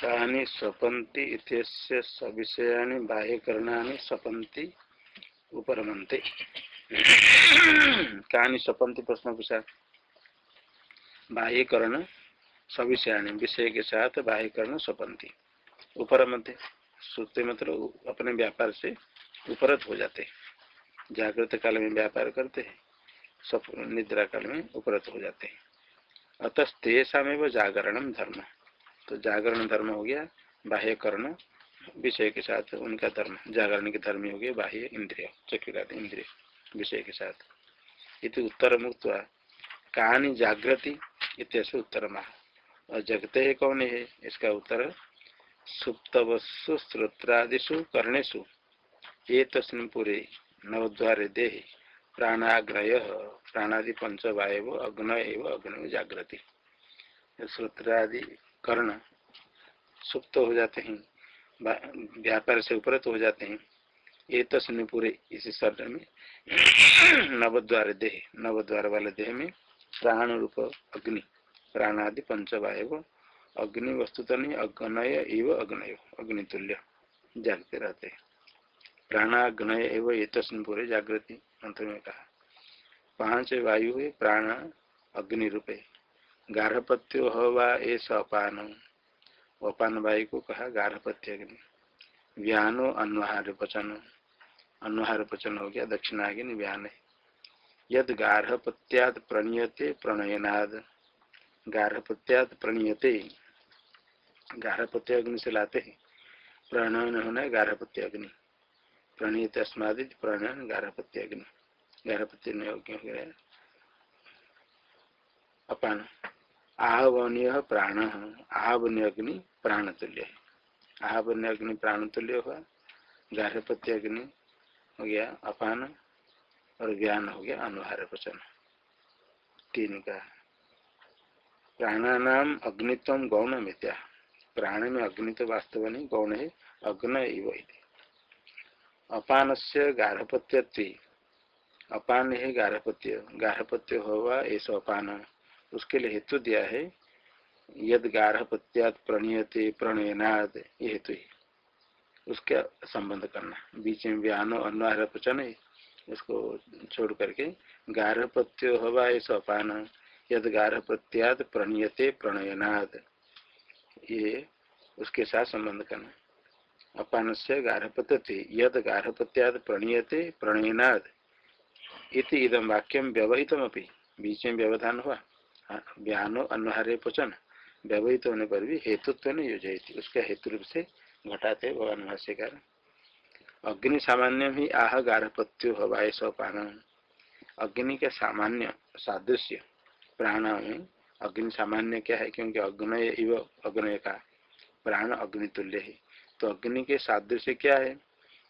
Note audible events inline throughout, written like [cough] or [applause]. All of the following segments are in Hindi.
कानि स्वपन्ति इत्यस्य सविषयानि बाह्यकरणानि स्वपन्ति उपरमन्ते। कहानी स्वपन्ति प्रश्न बाह्यकरण, सविषयाणी, विषय के साथ बाह्यकरण, स्वपन्ति। उपरमते सोते मतलब अपने व्यापार से उपरत हो जाते जागृत काल में व्यापार करते हैं निद्रा काल में उपरत हो जाते हैं। अतः तेषा में जागरण धर्म। तो जागरण धर्म हो गया, बाह्य कर्ण विषय के साथ उनका धर्म, जागरण के धर्म हो गया, बाह्य इंद्रिय चक्र इंद्रिय विषय के साथ। इति उत्तर मुक्त कहानी जागृति इत्यसे उत्तर माह और जगते है कौन है? इसका उत्तर सुप्तवस्सु श्रोत्रादिशु कर्णेशु ये तस्म पूरे नवद्वारे देह प्राणाग्रय प्राणादि पंचवायव, अग्न एवं, अग्न जागृति श्रोत्रादि कर्ण सुप्त हो जाते हैं व्यापार से उपरत हो जाते हैं। ये तो सुन पूरे इसी शरीर में। नवद्वार देह, नवद्वार वाले देह में प्राण रूप अग्नि, प्राणादि पंचवायु अग्नि वस्तु तो नहीं, अग्नय एवं अग्नय अग्नितुल्य जागते रहते हैं। प्राणाग्नय एवं, ये तस्न पूरे जागृति मंत्र में कहा। पाँच वायु है, प्राण, अग्नि रूपे। गार्हपत्यो हवा ऐसा अपान। वायु को कहा गार्हपत्य व्यानो अनुहार पचन पचन हो गया, दक्षिणाग्नि व्यान यद गार्हपत्याद प्रणीयते प्रणयनाद। गार्हपत्याद प्रणीयते। गार्हपत्य अग्नि से लाते हैं। प्रणयन होना है गार्हपत्य अग्नि प्रणीयत अस्मादित प्रणयन गार्हपत्य अग्नि गार्हपत्य हो गया? अपान। आहवनीय प्राण। आहवनीय अग्नि प्राण तुल्य है आहवन्य अग्नि प्राण तुल्य हुआ गार्हपत्य अग्नि हो गया, अपान, और ज्ञान हो गया, अनुहार वचन। तीन का। प्राणानाम अग्नित्व गौण मित्या प्राण में अग्नि तो वास्तव नहीं, गौण है, अग्न इव अपान से गार्हपत्य अपान है गार्हपत्य। गार्हपत्य हुआ ऐसा अपान। उसके लिए हेतु दिया है, यद गार्हपत्यात प्रणीयते, प्रणयनाद, ये हेतु ही। उसका संबंध करना बीच में व्यानो अनुहार पचन है उसको छोड़ करके गार्हपत्य हवा ऐसा अपान यद गार्हपत्याद प्रणीयते, प्रणयनाद। ये उसके साथ संबंध करना अपान से गार्हपत्य यद गार्हपत्याद प्रणीयते, प्रणयनाद। इति इदम वाक्यम व्यवहितम बीच में व्यवधान हुआ। व्यानो अनुहारे पचन। व्यवहित होने पर भी हेतुत्व नहीं योजना उसका हेतु रूप से घटाते भगवान भाष्यकार। अग्नि सामान्य ही आह गारहपत्यो हवाय सोपान अग्नि के सामान्य, सादृश्य प्राण में अग्नि सामान्य क्या है? क्योंकि अग्नय इव अग्नय का प्राण अग्नि तुल्य है। तो अग्नि के सादृश्य क्या है?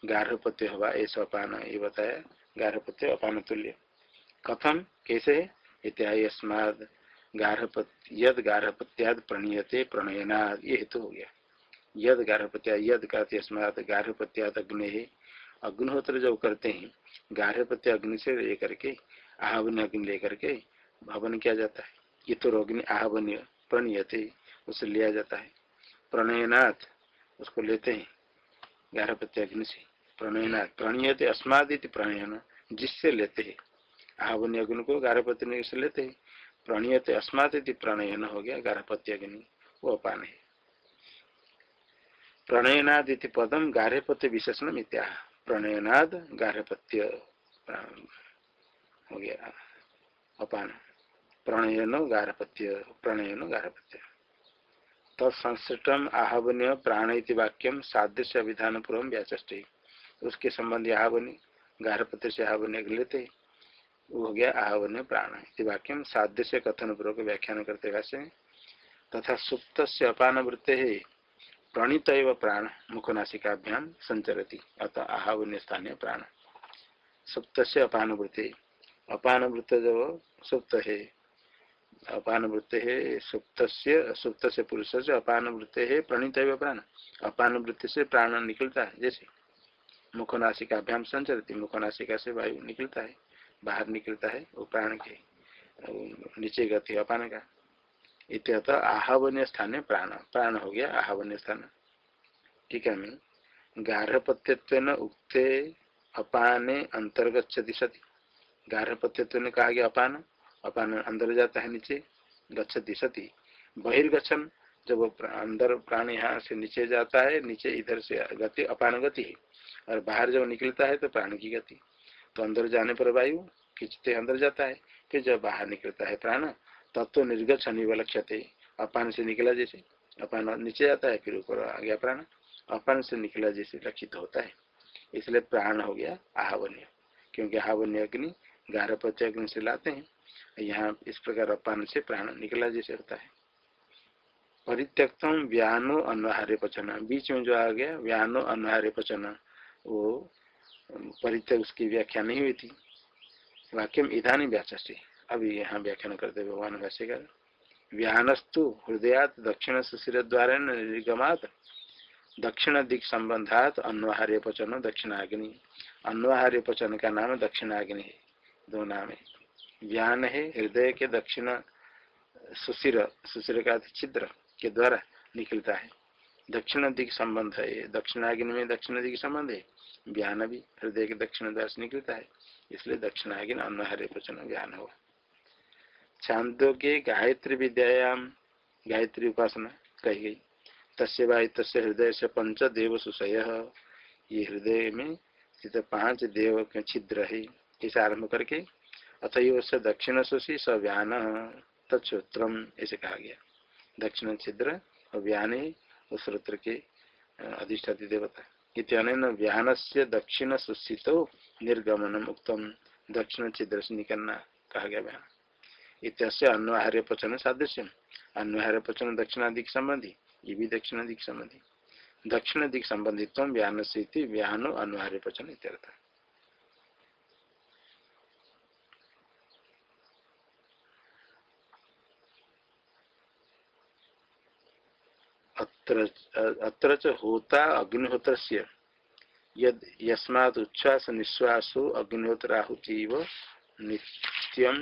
गार्हपत्य हवा ऐसा अपान ये बताया, गार्हपत्य अपान तुल्य कथम कैसे है? इत्यादि गार्हपत्य यद गार्हपत्याद प्रणीयते प्रणयनाद, ये हेतु हो गया। यद गार्हपत्या यद कहते अस्मात गार्हपत्याद अग्नि। है अग्निहोत्र जो करते हैं, गार्हपत्य अग्नि से लेकर के आहवन अग्नि लेकर के भवन किया जाता है। ये तो अग्नि आहवन्य प्रणीयते, उसे लिया जाता है। प्रणयनाथ, उसको लेते हैं गार्हपत्य अग्नि से। प्रणयनाथ प्रणीयते, अस्मादित प्रणयन, जिससे लेते हैं। आहवन्य अग्नि को गार्हपत्य से लेते हैं। प्रणीयते अस्मात प्रणयन हो गया गर्भपत्य वो अपान है। प्रणयनाद इति पदम गार्हपत्य विशेषण मित्या प्रणयनाद, गार्हपत्य हो गया, अपान। प्रणयन, गार्हपत्य प्रणयन, गार्हपत्य। तत्संश्रिष्टम आहवन्य प्राण इति वाक्यम सादृश्य विधान पूर्व व्याचे उसके संबंधी आहवनी गार्हपत्य से आहवन्य लेते हो गया आहवन्य प्राण। वाक्यम सादृश्य कथन पूर्वक व्याख्यान करते भाष्य तथा सुप्त से अपान वृत्ते है प्रणीत प्राण मुखनाशिकाभ्याम संचरती। अतः आहवन्य स्थानीय प्राण। सुप्त से अपान वृत्ति। अपान वृत्त जब सुप्त है। अपान वृत्ति है सुप्त से सुप्त से पुरुष से अपान वृत्ति है प्रणीत प्राण। अपान वृत्ति से प्राण निकलता है, जैसे। मुखनाशिकाभ्याम संचरती। मुखनाशिका से वायु निकलता है। बाहर निकलता है, वो प्राण के नीचे गति अपान का। इत्यतः आहवन्य स्थान में प्राण प्राण हो गया आहवन्य स्थान। ठीक है, मैं गार्हपत्यत्व उक्ते अपाने अंतर्गछति सती। गार्हपत्यत्व ने कहा गया अपान अपान अंदर जाता है नीचे, गच्छति सती। बहिर्गछन जब अंदर प्राण यहाँ से नीचे जाता है, नीचे इधर से गति, अपान गति। है और बाहर जब निकलता है तो प्राण की गति। तो अंदर जाने पर वायु खींचते अंदर जाता है फिर जब बाहर निकलता है प्राण तत्व तो निर्गत निवलक्षते अपान से निकला जैसे, अपान नीचे जाता है, फिर ऊपर आ गया प्राण। अपान से निकला जैसे लक्षित होता है। इसलिए प्राण हो गया आहवन्य, क्योंकि आहवन्य अग्नि गारह पत्य अग्नि से लाते हैं। यहाँ इस प्रकार अपान से प्राण निकला जैसे होता है। परित्यक्तम व्यानो अनहार्य पचन बीच में जो आ गया, व्यानो अनहार्य पचन वो परित्यक उसकी व्याख्या नहीं हुई थी। वाक्यम इधानी व्याचा से अभी यहाँ व्याख्यान करते भगवान भाष्यकार। व्याहनस्तु हृदयात दक्षिण सुशीर द्वारा निर्गमात दक्षिण दिख संबंधात अन्वहार्य पचन दक्षिणाग्नि। अन्वहार्य पचन का नाम दक्षिणाग्नि है। दो नाम है। व्यान है हृदय के दक्षिण सुशिर सुशिर का छिद्र के द्वारा निकलता है। दक्षिण दिख संबंध है। दक्षिणाग्नि में दक्षिण दिख संबंध है। व्यान भी, हृदय के दक्षिण द्वार से निकलता है, इसलिए दक्षिणाग्नि अन्वहार्य पचन व्यान हुआ छांदो के गायत्री विद्यायाम, गायत्री उपासना कही गई। तस्य वाय तस्य हृदय से पंच देव सुशय ये हृदय में स्थित पाँच देव के छिद्र है। इसे आरंभ करके अतएव से दक्षिण सुशी स व्यान तत्सूत्रम ऐसे कहा गया। दक्षिण छिद्र और व्यान उस सूत्र के अधिष्ठाती देवता। इतन व्यान से दक्षिण सुस्थित निर्गमनम उत्तम दक्षिण छिद्र से निकलना कहा गया व्यान इतने अन्वाहार्य पचन सादृश्य अन्वाहार्य पचन दक्षिणाधिक संबंधी ये भी दक्षिणाधिक संबंधी दक्षिण दिख संबंधित व्यान से व्यानो अनुहार्य पचन इत्यर्थ। अत्र च होता अग्निहोत्र यद यस्मात् उच्छ्वास निश्वासो अग्निहोत्राहुतीव नित्यम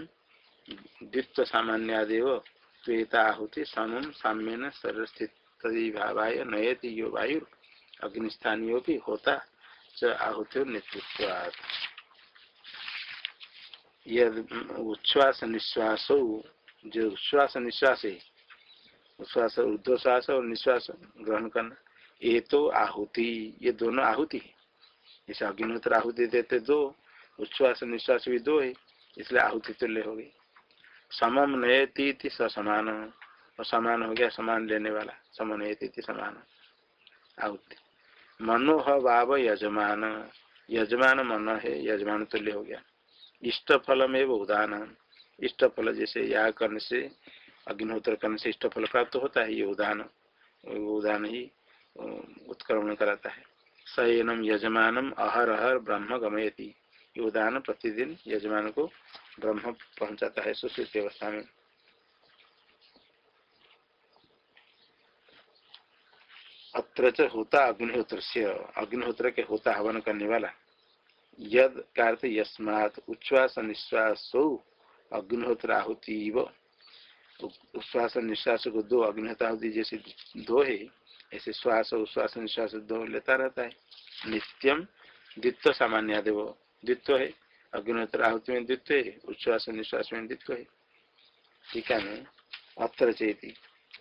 द्वित्व सामान्यादेव श्वेताहुति समम साम्यन सरस्थित भावाय नयति यो वायु। अग्निस्थानीय होता च आहुति नेतृत्व यद उच्छ्वास निश्वास जो उच्छ्वास निश्वास है उच्छ्वास ऊर्ध्वश्वास और निश्वास ग्रहण करना। ये तो आहुति, ये दोनों आहुति है। इसे अग्निहोत्र आहुति देते दो, उच्छ्वास, निश्वास भी दो है, इसलिए आहुति तुल्य हो गई। समम नयती समान और समान हो गया, समान लेने वाला। समनयती समान। आहुति। मनोह वाव यजमान। यजमान मन है, यजमान तुल्य हो गया। इष्ट फल में उदान इष्ट फल जैसे याग करने से अग्निहोत्र करने से इष्ट फल प्राप्त होता है, ये उदान उदान ही उत्क्रमण कराता है। सयनम यजमानम अहर अहर ब्रह्म गमयती। ये उदान प्रतिदिन यजमान को ब्रह्म पहुंचाता है, सुश्रुत अवस्था में। अत्र होता अग्निहोत्र से अग्निहोत्र के होता हवन करने वाला। यद कार्य यस्मात, उच्छ्वास निश्वास अग्निहोत्र आहुति उच्छ्वास निश्वास को दो आहुति जैसे दो है। ऐसे श्वास उश्वास निश्वास दो लेता रहता है। नित्यम द्वित्व सामान्य देव द्वित्व है। अग्निहोत्र आहुति में द्वित्व है उच्छ्वास निश्वास में द्वित्व है। ठीक है अत्र चेती।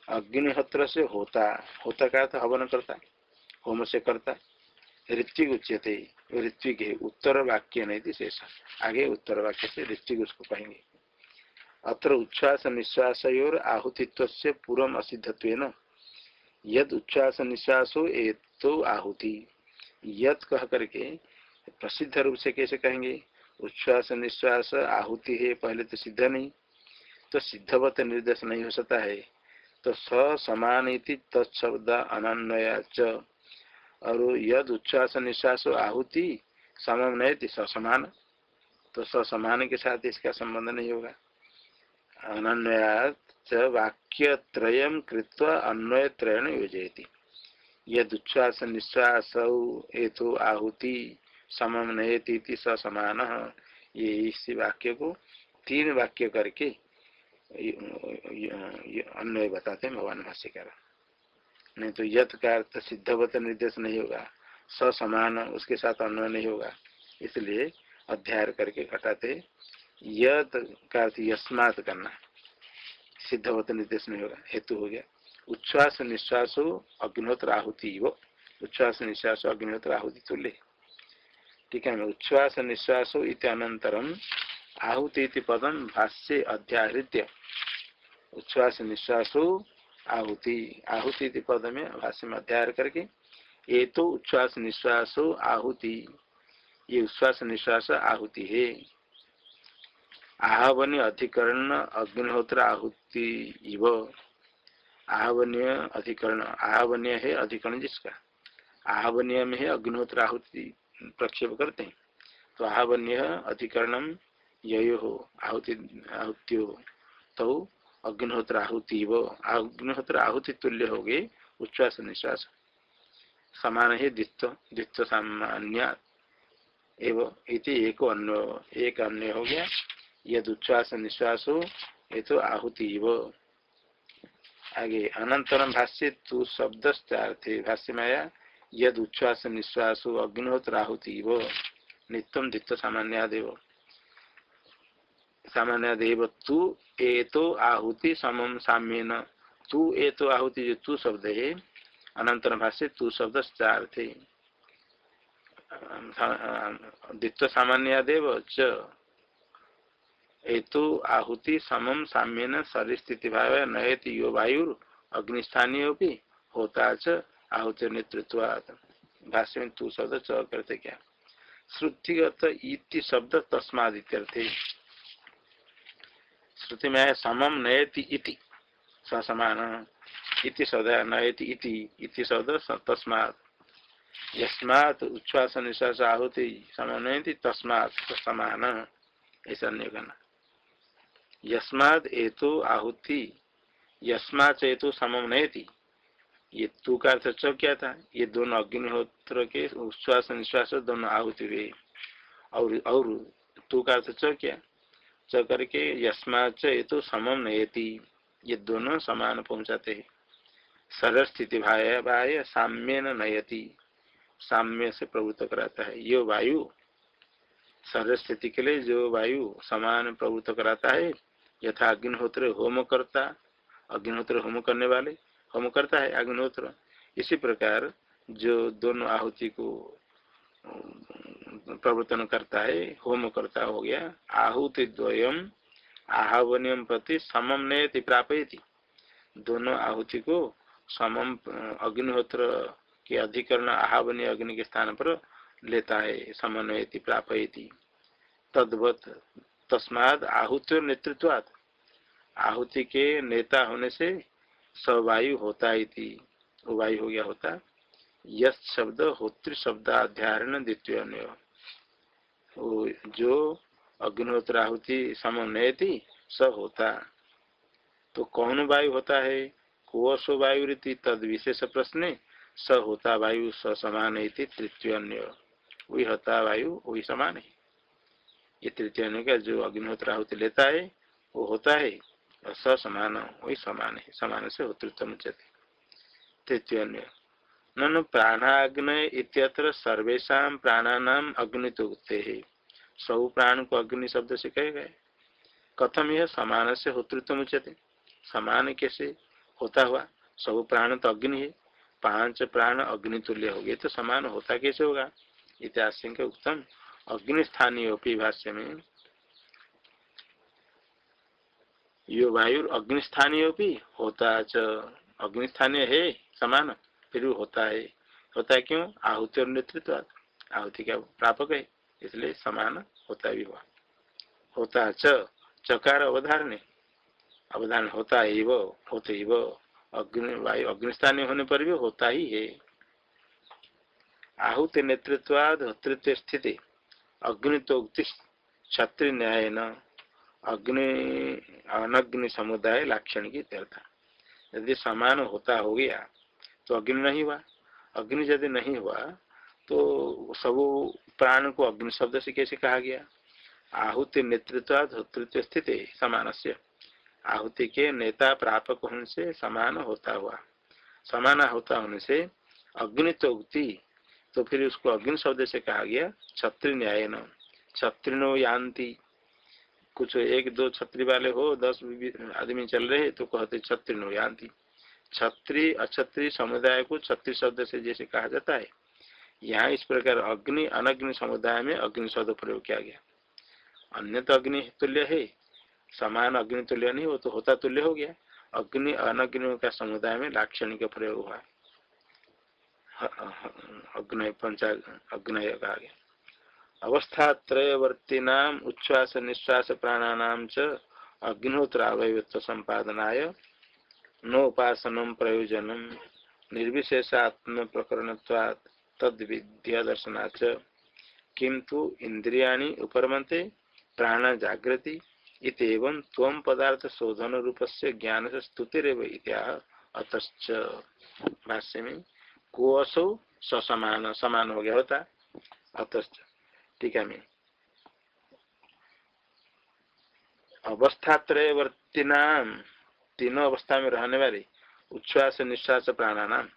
अग्निहोत्र से होता होता का तो हवन करता होम से करता ऋत्विक उच्यते, ऋत्विक है, उत्तर वाक्य नहीं थी शेष आगे उत्तर वाक्य से ऋत्विक उसको कहेंगे। अत्र उच्छ्वास निश्वास आहुतित्व से पूर्व असिद्धत्व यद उच्छ्वास निश्वास हो ए तो आहुति। यद कह करके? प्रसिद्ध रूप से कैसे कहेंगे? उच्छ्वास निश्वास आहुति है, पहले तो सिद्ध नहीं। तो सिद्धवत निर्देश नहीं हो सकता है। तो स समान तत्शब्द अनन्वया और यद उच्छ्वास निश्वास आहुति नहीं समान तो समान के साथ इसका संबंध नहीं होगा। अनन्वया च वाक्य त्रय कृत्वा अन्वय त्रयण योजयती। यद उच्छ्वास, निश्वास हेतु आहुति समम नयती स समान ये इस वाक्य को तीन वाक्य करके अन्वय बताते हैं भगवान भाष्यकार। नहीं तो यथ का अर्थ सिद्धवत निर्देश नहीं होगा स समान उसके साथ अन्वय नहीं होगा, इसलिए अध्याय करके घटाते यद का अर्थ यस्मात करना। सिद्धवत निर्देश नहीं होगा, हेतु हो गया। उच्छ्वास निश्वास अग्निहोत्र आहुति वो। उच्छ्वास निश्वास अग्निहोत्र आहुति तुल्य ठीक है उच्छ्वास निश्वास इतरम आहुति पदम भाष्य अध्याहृत्य। उच्छ्वास निश्वास आहुति आहुति पद में भाष्य में अध्याय करके ये तो उच्छ्वास निश्वास आहुति, ये उच्छ्वास निश्वास आहुति है। आहवन्य अधिकरण अग्निहोत्र आहुति इव। आहवन्य अधिकरण, आहवन्य है अधिकरण जिसका? आहवन्य में है अग्निहोत्र आहुति प्रक्षेप करते हैं। तो आहवन्य अधिकरणम यो हो, आहुति, आहुत्यो तो अग्निहोत्र आहुति वो अग्निहोत्र आहुति तुल्य हो गए उच्छ्वास निश्वास। समान है द्वित्व द्वित्व सामान्य। एवं एक अन्य एक अन्य हो गया। यद उच्छ्वास निश्वास हो ये तो आहुति वो आगे अनंतरम भाष्य तू शब्द भाष्य में आया यद उच्छ्वास निश्वास हो अग्निहोत्र आहुति वो नित्यम द्वित्व सामान्यादेव सामान्य देव तू ए तो आहुति समम साम्य तू ए तो आहुति जो तू शब्द है अनंतर भाष्य तू शब्द चार थे द्वित्व सामान्य देव च। एतो आहुति समम साम्य शरीर स्थिति भाव नयति यो वायु अग्निस्थानीय होता च आहुति नेतृत्व भाष्य में तू शब्द च करते क्या? श्रुतिगत इति शब्द तस्मादित्यर्थे। श्रुति में समम नयति इति समान, इति शब्द नयति इति इति शब्द तस्मात्। यस्मात् उच्छ्वास निश्वास आहुति समन्वयति तस्मात् समान, ऐसा नहीं करना यस्मात् एतो आहुति, यस्मात् एतो समम नयति। ये तू का अर्थ क्या था? ये दोनों अग्निहोत्र के उच्छ्वास निश्वास दोनों आहुति हुए। और और तू का अर्थ क्या? च करके यस्माच ये तो समम नयति। ये दोनों समान पहुंचाते हैं। सरल स्थिति भाय साम्य नयति। साम्य से प्रभुत्व कराता है। ये वायु सरल स्थिति के लिए जो वायु समान प्रभुत्व कराता है यथा अग्निहोत्र होम करता अग्निहोत्र होम करने वाले होम करता है, अग्निहोत्र। इसी प्रकार जो दोनों आहुति को प्रवर्तन करता है होम करता हो गया, आहुति द्वयम आहवनियम प्रति समम नयति प्रापयति। दोनों आहुति को समम अग्निहोत्र के अधिकरण, आहवनीय अग्नि के स्थान पर लेता है, समन्वयति प्रापयति। तद्वत तस्माद आहुति नेतृत्वात् आहुति के नेता होने से सवायु होता है वायु हो गया होता। यश शब्द, होत्र शब्द अध्यारण द्वितीय जो अग्निहोत्र आहुति समय समन्वयती स होता। तो कौन वायु होता है? कोशो वायु रीति, तद विशेष प्रश्न स होता वायु, स समान तृतीय अन्य वही होता वायु, वही समान है। ये तृतीय अन्य का जो अग्निहोत्र आहुति लेता है, वो होता है और समान वही समान है, समान से होतृत्व तृतीय अन्य ननु प्राणाग्न इत्यत्र सर्वेशा प्राणानाम अग्नि तो है। सब प्राण को अग्नि शब्द से कहे गए। कथम यह समान से होतृत्व मुचते समान कैसे होता हुआ? सब प्राण तो अग्नि है। पाँच प्राण अग्नि तुल्य हो गए तो समान होता कैसे होगा? इतिहास उत्तम अग्नि स्थानीय भाष्य में, यो वायु अग्निस्थानीय होता च। अग्निस्थानीय है, समान, फिर होता है। होता है क्यों? आहुति और नेतृत्व। आहुति का प्रापक है, इसलिए समान होता भी हुआ। होता च, चकार अवधारण अवधारण होता है वो, होते ही वो। अग्नि, वायु अग्निस्थानीय होने पर भी होता ही है। आहुति नेतृत्वाद होतृत्व स्थिति। अग्नितोक्ति क्षत्रिय न्याय न, अग्नि, अनग्नि समुदाय लाक्षण की लाक्षणिक यदि समान होता हो गया तो अग्नि नहीं हुआ। अग्नि यदि नहीं हुआ तो सब प्राण को अग्नि शब्द से कैसे कहा गया? आहुति नेतृत्व, धोतृत्व स्थिति समान से आहुति के नेता प्रापक होने से समान होता हुआ। समान होता होने से अग्नि तो फिर उसको अग्नि शब्द से कहा गया छत्री न्याय न। यान्ति। कुछ एक, दो छत्री वाले हो, दस आदमी चल रहे तो कहते छत्रिनो यान्ति। छत्री अछत्री समुदाय को छत्री शब्द से जैसे कहा जाता है, यहाँ इस प्रकार अग्नि, अनग्नि समुदाय में अग्नि शब्द प्रयोग किया गया। अन्य तो अग्नि तुल्य है, समान अग्नि तुल्य नहीं, वो तो होता तुल्य हो गया। अग्नि अनग्नि का समुदाय में लाक्षणिक प्रयोग हुआ। अग्नि पंचा अग्नि कहा गया अवस्था त्रयवर्तीनाम उच्छ्वास निश्वास प्राणानाम च। अग्निहोत्र अवयत्व संपादनाय नोपासन प्रयोजन निर्विशेषात्म प्रकरण तद विद्या दर्शनाच किंतु इंद्रिया उपरमते प्राण जागृति इतम तम पदार्थ शोधन रूप से ज्ञान से स्तुतिरव अतच भाष्य में को असो समान समान हो गया होता। अतच टीका में। अवस्थात्रयवर्ती नाम तीनों अवस्था में रहने वाले उच्छ्वास, निश्वास, प्राणानाम।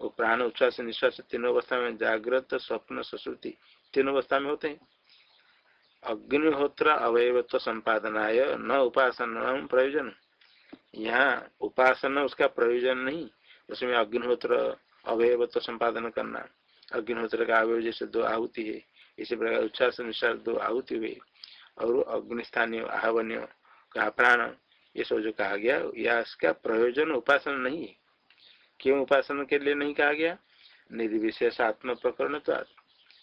वो प्राण, उच्छ्वास, निश्वास तीनों अवस्था में जागृत, स्वप्न, सुश्रुति तीनों अवस्था में होते हैं। अग्निहोत्र अवयवत्व संपादनाय, न उपासन प्रयोजन। यहाँ उपासना, उसका प्रयोजन नहीं। उसमें अग्निहोत्र अवयवत्व संपादन करना। अग्निहोत्र का अवयव जैसे दो आहुति है, इसी प्रकार उच्छ्वास निश्वास दो आहुति हुए और अग्निस्थानीय, आहवन्य का प्राण, ये सब जो कहा गया, या इसका प्रयोजन उपासना नहीं है। क्यों उपासना के लिए नहीं कहा गया? निर्विशेष आत्म प्रकरण तो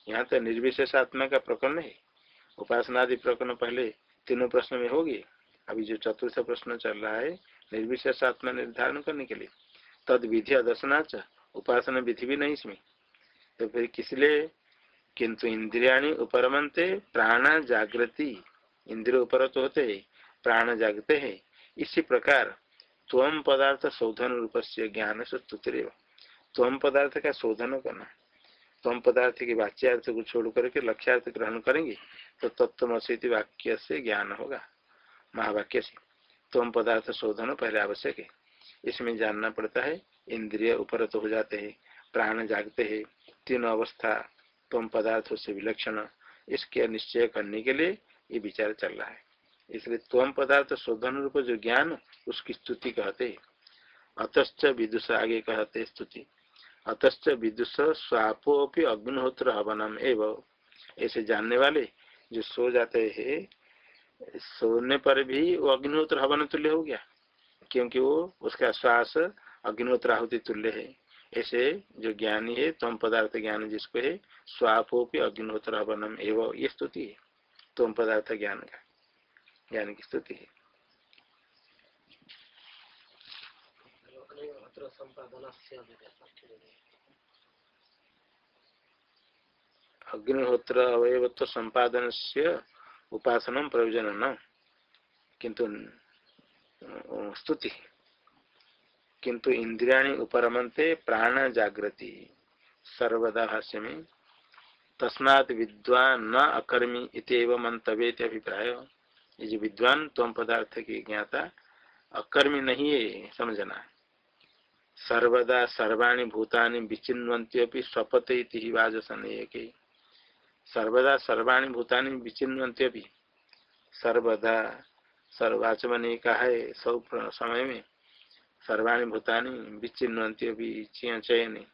यहाँ तो निर्विशेष आत्मा का प्रकरण है। उपासना आदि प्रकरण पहले तीनों प्रश्न में होगी अभी जो चतुर्थ प्रश्न चल रहा है निर्विशेष आत्मा निर्धारण करने के लिए। तद विधि अदर्शनाच उपासना विधि भी नहीं इसमें। तो फिर किस लिए? किंतु इंद्रिया उपरमंते प्राण जागृति। इंद्रिय तो होते है, प्राण जागते है। इसी प्रकार तम पदार्थ शोधन रूप से ज्ञान से स्तुतिरव तम पदार्थ का शोधन करना। तम पदार्थ के वाच्यार्थ को छोड़ करके लक्ष्यार्थ ग्रहण करेंगे तो तत्वमसी वाक्य से ज्ञान होगा। महावाक्य से तम पदार्थ शोधन पहले आवश्यक है। इसमें जानना पड़ता है इंद्रिय उपरत हो जाते हैं, प्राण जागते हैं, तीन अवस्था, तम पदार्थों से विलक्षण, इसके निश्चय करने के लिए ये विचार चल रहा है। इसलिए तम पदार्थ शोधन रूप जो ज्ञान, उसकी स्तुति कहते अतश्च विदुष आगे कहते स्तुति। अतश्च विदुष स्वापोपि अग्निहोत्र हवनम एवं। ऐसे जानने वाले जो सो जाते हैं, सोने पर भी वो अग्निहोत्र हवन तुल्य हो गया, क्योंकि वो उसका श्वास अग्निहोत्र आहुति तुल्य है। ऐसे जो ज्ञानी है, तम पदार्थ ज्ञान जिसको है, स्वापोपि अग्निहोत्र हवनम एवं ये स्तुति है। तम पदार्थ ज्ञान का, ज्ञान की स्तुति है। अग्निहोत्र अवयवत्व संपादन से उपासन प्रयोजन न किंतु स्तुति किंतु इंद्रिया उपरमते प्राण जागृति सर्वदा भाष्य में तस्मात् विद्वान न अकर्मी इतव मंतव्य अभिप्राय। ये जो विद्वान तम पदार्थ की ज्ञाता, अकर्मी नहीं है समझना सर्वदा सर्वाणी भूतानि विचिन्वंती स्वपत वाजसन के सर्वदा सर्वाणी भूतानि विचिन्वंती सर्वदा सर्वाचमन कहा है सौ समय में सर्वाणी भूतानि विचिन्वंती अभी चयन।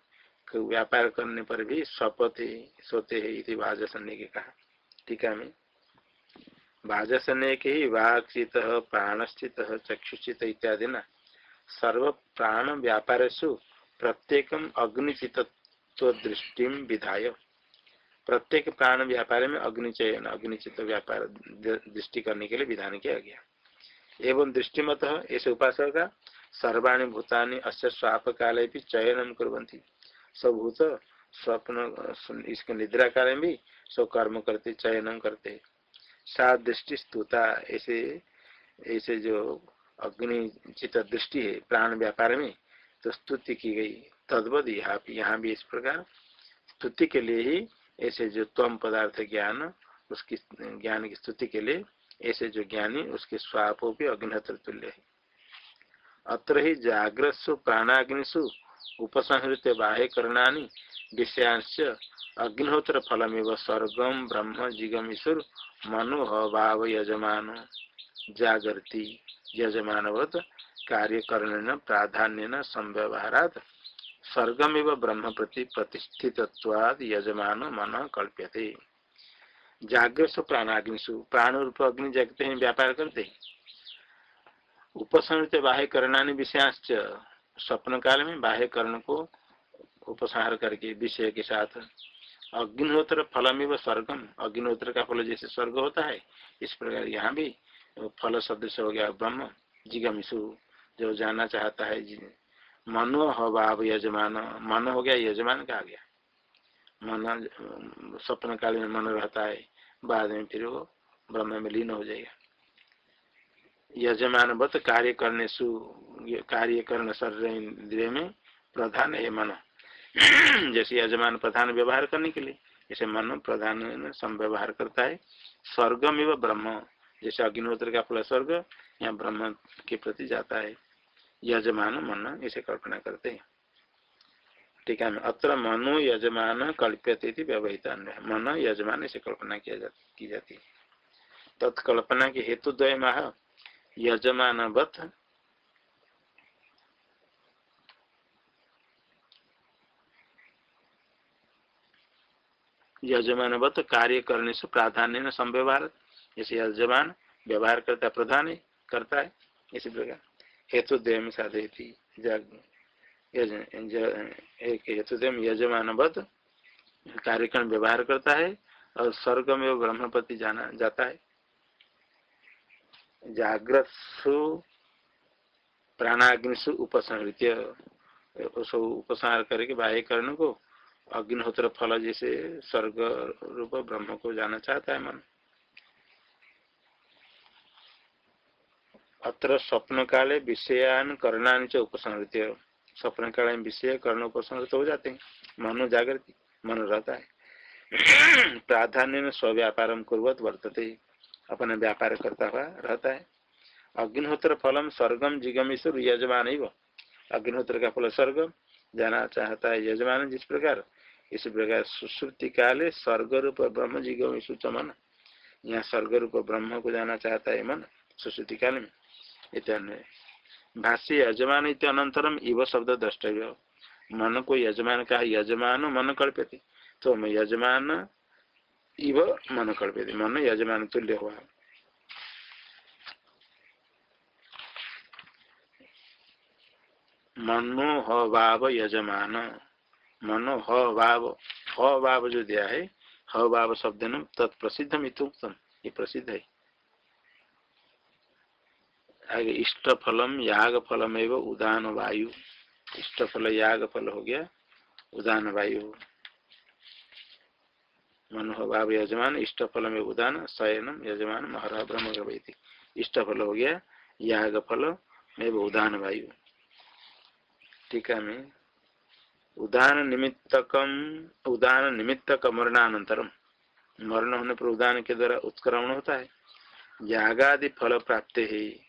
व्यापार करने पर भी स्वपते सोते है वाजसन के कहा टीका में? वाजसने के ही वाक्चित प्राणस्थित चक्षुचित इत्यादि न। सर्व प्राण व्यापार प्रत्येक अग्निचित दृष्टि विधाय। प्रत्येक प्राण व्यापार में अग्निचयन, अग्निचित व्यापार दृष्टि करने के लिए विधान किया गया। एवं दृष्टिमत, ऐसे उपासक का सर्वाणी भूतानि अस्य स्वाप काले भी चयन कुरंती स्वभूत, स्वप्न, इसके निद्रा काल भी सब कर्म करते, चयन करते। सा दृष्टि स्तुता, ऐसे ऐसे जो अग्नि चित दृष्टि है, प्राण व्यापार में तो स्तुति की गई। तद्वत यहाँ यहाँ भी इस प्रकार। स्तुति के लिए ही ऐसे जो तम पदार्थ ज्ञान, उसकी ज्ञान की स्तुति के लिए, ऐसे जो ज्ञानी, उसके स्वापों भी अग्निहत्र तुल्य है। अत्र ही जाग्रसु प्राणाग्निषु उपसंहृत बाह्य करना विषयांश अग्निहोत्र फलमेव स्वर्गम ब्रह्म जिगमीश्वर मनोहभाव यजमान जागृति यजमानवत कार्यकरण प्राधान्य संव्यवहारात स्वर्गमेव ब्रह्म प्रति प्रतिष्ठित यजमान मन कल्प्यते। जागृत प्राणाग्निशु प्राण रूप अग्नि जगते हैं व्यापार करते हैं उपसंहृत बाह्य करणानि विषयाश्च स्वप्न काल में बाह्य कर्ण को उपसंहार करके विषय के साथ। अग्निहोत्र फलम एवं स्वर्गम। अग्निहोत्र का फल जैसे स्वर्ग होता है, इस प्रकार यहाँ भी फल सदृश हो गया ब्रह्म, जिगमिशु, जो जानना चाहता है मनो हवाब यजमान। मन हो गया यजमान का आ गया। मन स्वप्न काल में मन रहता है, बाद में फिर वो ब्रह्म में लीन हो जाएगा। यजमान बत कार्य करने सु कार्य करने शरीर इंद्रिय में प्रधान है मन। [clears throat] जैसे यजमान प्रधान व्यवहार करने के लिए जैसे मन प्रधान संव्यवहार करता है। स्वर्गम एवं ब्रह्म जैसे अग्निहोत्र का फल स्वर्ग यहाँ ब्रह्म के प्रति जाता है। यजमान मन इसे कल्पना करते हैं। ठीक है अत्र मनो यजमान कल्प्यते व्यवहित मन यजमान इसे कल्पना किया जा, की जाती है। तत्कल्पना के हेतु द्वय माह यजमान यजमानवत कार्य करने से प्राधान्य न संव्यवहार। जैसे यजमान व्यवहार करता प्रधान करता है, इसी प्रकार। हेतु में साधयती एक हेतुदेव यजमानवत कार्यक्रम व्यवहार करता है और स्वर्ग में ब्रह्मपति जाना, जाता है। जागृतु प्राणाग्निशु उपसंहृत्य, उसको उपसंहार करके बाह्य करण को अग्निहोत्र फल जैसे स्वर्ग रूप ब्रह्म को जाना चाहता है मन। अत्र स्वप्न काले विषयान करणान च उपसंहृत्य। स्वप्न काल में विषय कर्ण उपसंहृत हो जाते हैं। मनो जागृति, मन रहता है। प्राधान्य स्व्यापार कुरत वर्तते। अपना व्यापार करता हुआ रहता है। अग्निहोत्र फलम स्वर्गम जिगमीश्वर यजमान ही अग्निहोत्र का फल स्वर्ग, जाना चाहता है यजमान, जिस प्रकार। इस प्रकार सुश्रुति काले स्वर्ग रूप ब्रह्म जिगमीश्वर मन। यहाँ स्वर्ग रूप ब्रह्म को जाना चाहता है मन, सुश्रुति काल में। इतने। भाष्य यजमान अनंतरम इव शब्द द्रष्टव्य मन को यजमान का यजमान मन कल्प्यते। तो मैं यजमान इव मन कल्प्यते मन यजमान तुल्य हुआ मनो ह यजमान। मनो ह भाव जो दिया है ह भाव शब्द न तत्प्रसिद्ध मितुक्तम ये प्रसिद्ध है। आगे इष्ट याग फलम एवं उदान वायु इष्ट फल याग फल हो गया उदान वायु मनोभाव यजमान इष्ट फल में उदान शयनम यजमान महरा ब्रह्म इष्ट फल हो गया याग फल में उदान वायु। टीका में उदान निमित्तकम उदान निमित्तक मरणानंतरम। मरण होने पर उदान के द्वारा उत्क्रमण होता है। यागादि फल प्राप्त है।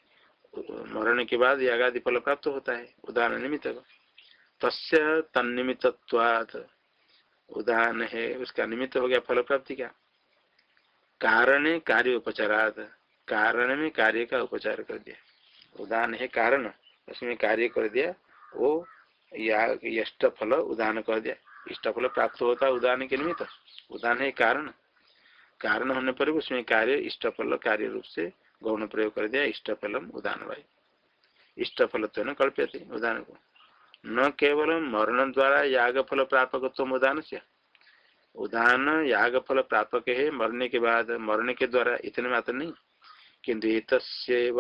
मरण के बाद यागादि फल प्राप्त होता है, उदाहरण निमित्त तस्य तन्निमित्तवाद उदाहरण है, उसका निमित्त हो गया फल प्राप्ति का। कारण कार्य उपचाराद, कारण में कार्य का उपचार कर दिया। उदाहरण है कारण, उसमें कार्य कर दिया, वो या इष्ट फल उदाहरण कर दिया। इष्ट फल प्राप्त होता है उदाहरण के निमित्त। उदाहरण है कारण। कारण होने पर उसमें कार्य, इष्ट फल कार्य रूप से गौण प्रयोग कर दिया, इष्ट फलम उदान भाई। इष्ट फल तो न कल्प्यते उदान को। न केवल मरण द्वारा याग फल प्रापक उदान से उदान याग फल प्रापक है मरने के बाद मरने के द्वारा इतने मात्र नहीं किंतु एक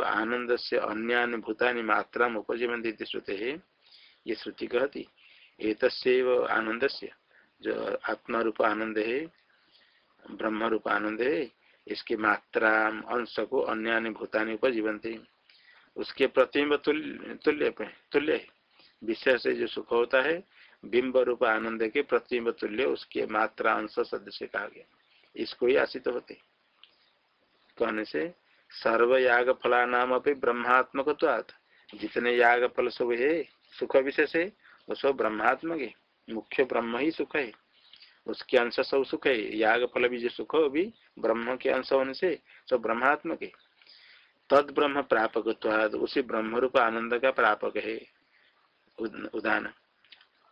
आनंद से अन्य भूतानि मात्रा उपजीवन श्रुते है ये श्रुति कहती। एक आनंद से जो आत्मा रूप आनंद है ब्रह्म रूप आनंद है इसकी मात्रा अंश को अन्य भूतानी पर जीवन उसके प्रतिम्ब तुल्य तुल्य है। विषय से जो सुख होता है, बिंब रूप आनंद के प्रतिम्ब तुल्य उसके मात्रा अंश सदस्य कहा गया इसको ही आशित होते। कहने से सर्वयाग फला नाम अपनी ब्रह्मात्मक जितने याग फल सब है, सुख विशेष है, वो सब ब्रह्मात्मक है। मुख्य ब्रह्म ही सुख है। उसके अंश सब सुख है। याग फल भी जो सुख हो भी ब्रह्म के अंश होने से सब ब्रह्मात्मक है। तद ब्रह्म प्रापक उसी ब्रह्म रूप आनंद का प्रापक है। उदाहरण।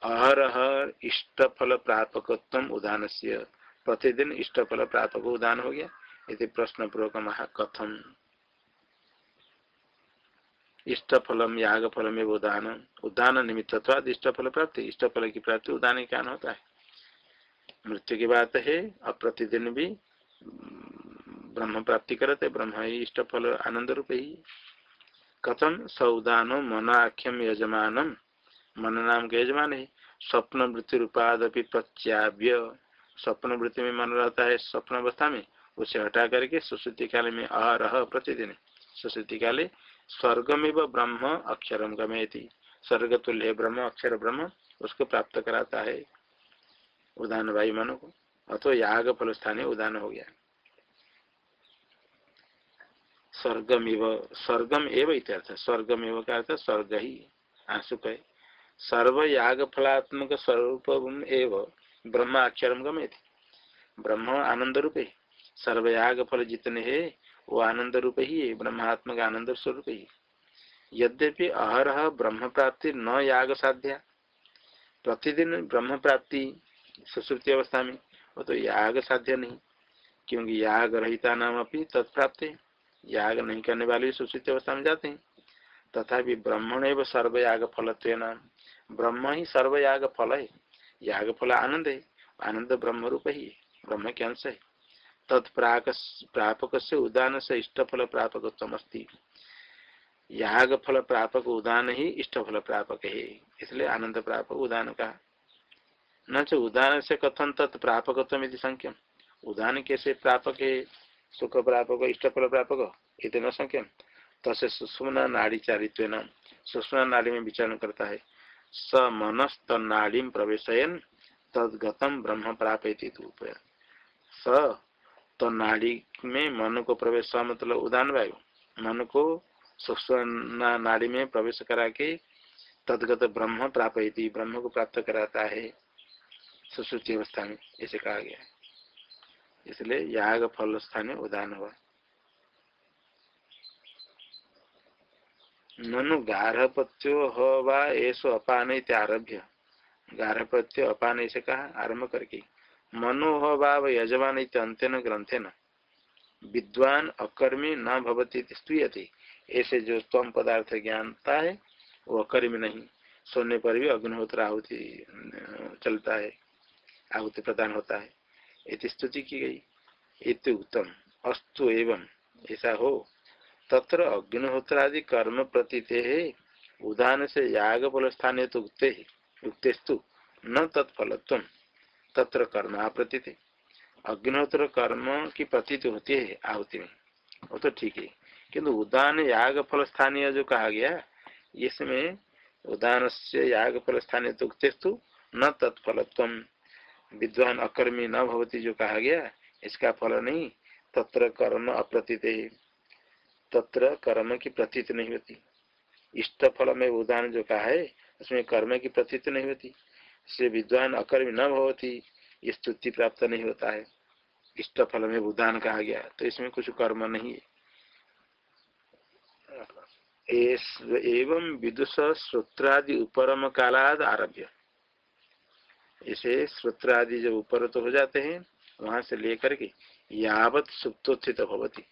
अहर इष्ट फल प्रापक उदाहरण से प्रतिदिन इष्ट फल प्रापक उदाहरण हो गया। यदि प्रश्न पूर्वक महा कथम इष्ट फलम याग फलम एवं उदाहरण। उदाहरण निमित्त इष्ट फल प्राप्ति। इष्ट फल की प्राप्ति उदाहरण क्या होता है। मृत्यु की बात है अब प्रतिदिन भी ब्रह्म प्राप्ति करते। ब्रह्म ही इष्ट फल आनंद रूप ही। कथम, सौदानो मनाख्यम यजमानम। मन नाम के यजमान। है स्वप्न वृत्ति रूपादपि प्रत्याव्य स्वप्न वृत्ति में मन रहता है स्वप्न अवस्था में। उसे हटा करके सुश्रुति काल में अरह प्रतिदिन। सुश्रुति काले, स्वर्गमेव ब्रह्म अक्षरम गमेति स्वर्ग तुल्य ब्रह्म, अक्षर ब्रह्म, उसको प्राप्त कराता है। उदान भाई मनो को। अथवा याग फल स्थानीय उदान हो गया। स्वर्गम स्वर्गम एव इत्यर्थ। स्वर्गम एव का अर्थ स्वर्ग ही। आंसुक है सर्व याग फलात्मक स्वरूप एव ब्रह्म अक्षरम गमे ब्रह्म आनंद रूप है सर्व याग फल जितने है वो आनंद रूप ही है, ब्रह्मात्मक आनंद स्वरूप ही। यद्यपि अहरह ब्रह्म प्राप्ति न याग साध्या प्रतिदिन ब्रह्म प्राप्ति सुश्रुति अवस्था में, वो तो याग साध्य नहीं, क्योंकि याग रहिता नाम अपनी तत्प्राप्त है। याग नहीं करने वाले सुश्रुति अवस्था में जाते हैं, तथापि ब्रह्मण एवं सर्वयाग फल नाम ब्रह्म ही सर्वयाग फल है। याग फल आनंद है, आनंद ब्रह्म रूप ही है, ब्रह्म के अंश है। तत्प्रापक से उदान से इष्ट फल प्रापक समस्ती याग फल प्रापक उदान ही इष्ट फल प्रापक है, इसलिए आनंद प्रापक उदान का न च उदान से कथन तत्प्रापक संख्यम उदान कैसे प्रापक है? सुख प्रापक इष्ट फल प्रापक इतने संख्यम तसे सुषुम्ना नाड़ी चारित्व न सुषुम्ना नाड़ी में विचारण करता है। स मनस्त नाड़ी प्रवेशयन तदगतम ब्रह्म प्राप्त स तो नाड़ी में मन को प्रवेश मतलब उदान वायु मन को सूक्ष्म नाड़ी में प्रवेश करा के तदगत ब्रह्म प्राप्त ब्रह्म को प्राप्त कराता है। सुश्रुति अवस्था में, ऐसे कहा गया इसलिए याग फल स्थान में उदान हुआ। ननु गारहपत्यो हवा ऐसो अपान आरभ्य। गारहपत्य अपान ऐसे कहा आरंभ करके मनोहभाव यजमान अंत्यन ग्रंथेन विद्वान अकर्मी न भवती स्तूयते। ऐसे जो स्तम पदार्थ ज्ञानता है, वो अकर्मी नहीं। सोने पर भी अग्निहोत्र आहुति चलता है। आहुति प्रदान होता है। इति स्तुति की गई। इत उत्तम। अस्तु एवं। ऐसा हो। तत्र अग्निहोत्र आदि कर्म प्रतीते है उदाहरण से याग फल स्थान तो उक्तेस्तु न तत्फलत्व। तत्र कर्म प्रतीत अग्निहोत्र कर्म की प्रतीत होती है आहुति में। वो तो ठीक है। किंतु उदान याग फल स्थानीय जो कहा गया, इसमें उदान से याग फल स्थानीय तो न तत्फलत्व। विद्वान अकर्मी न भवती जो कहा गया, इसका फल नहीं, तत्र कर्म अप्रतीत। तत्र कर्म की प्रतीत नहीं होती। इष्ट फल में उदान जो कहा है, उसमें कर्म की प्रतीत नहीं होती। से विद्वान अकर्मी न भवती, ये स्तुति प्राप्त नहीं होता है। इष्ट फल में उदान कहा गया तो इसमें कुछ कर्म नहीं है। एवं विदुष श्रोत्रादि उपरम कालाद आरभ्य। इसे श्रोत्रादि जब ऊपर तो हो जाते हैं, वहाँ से लेकर के यावत सुप्तोत्थित भवती।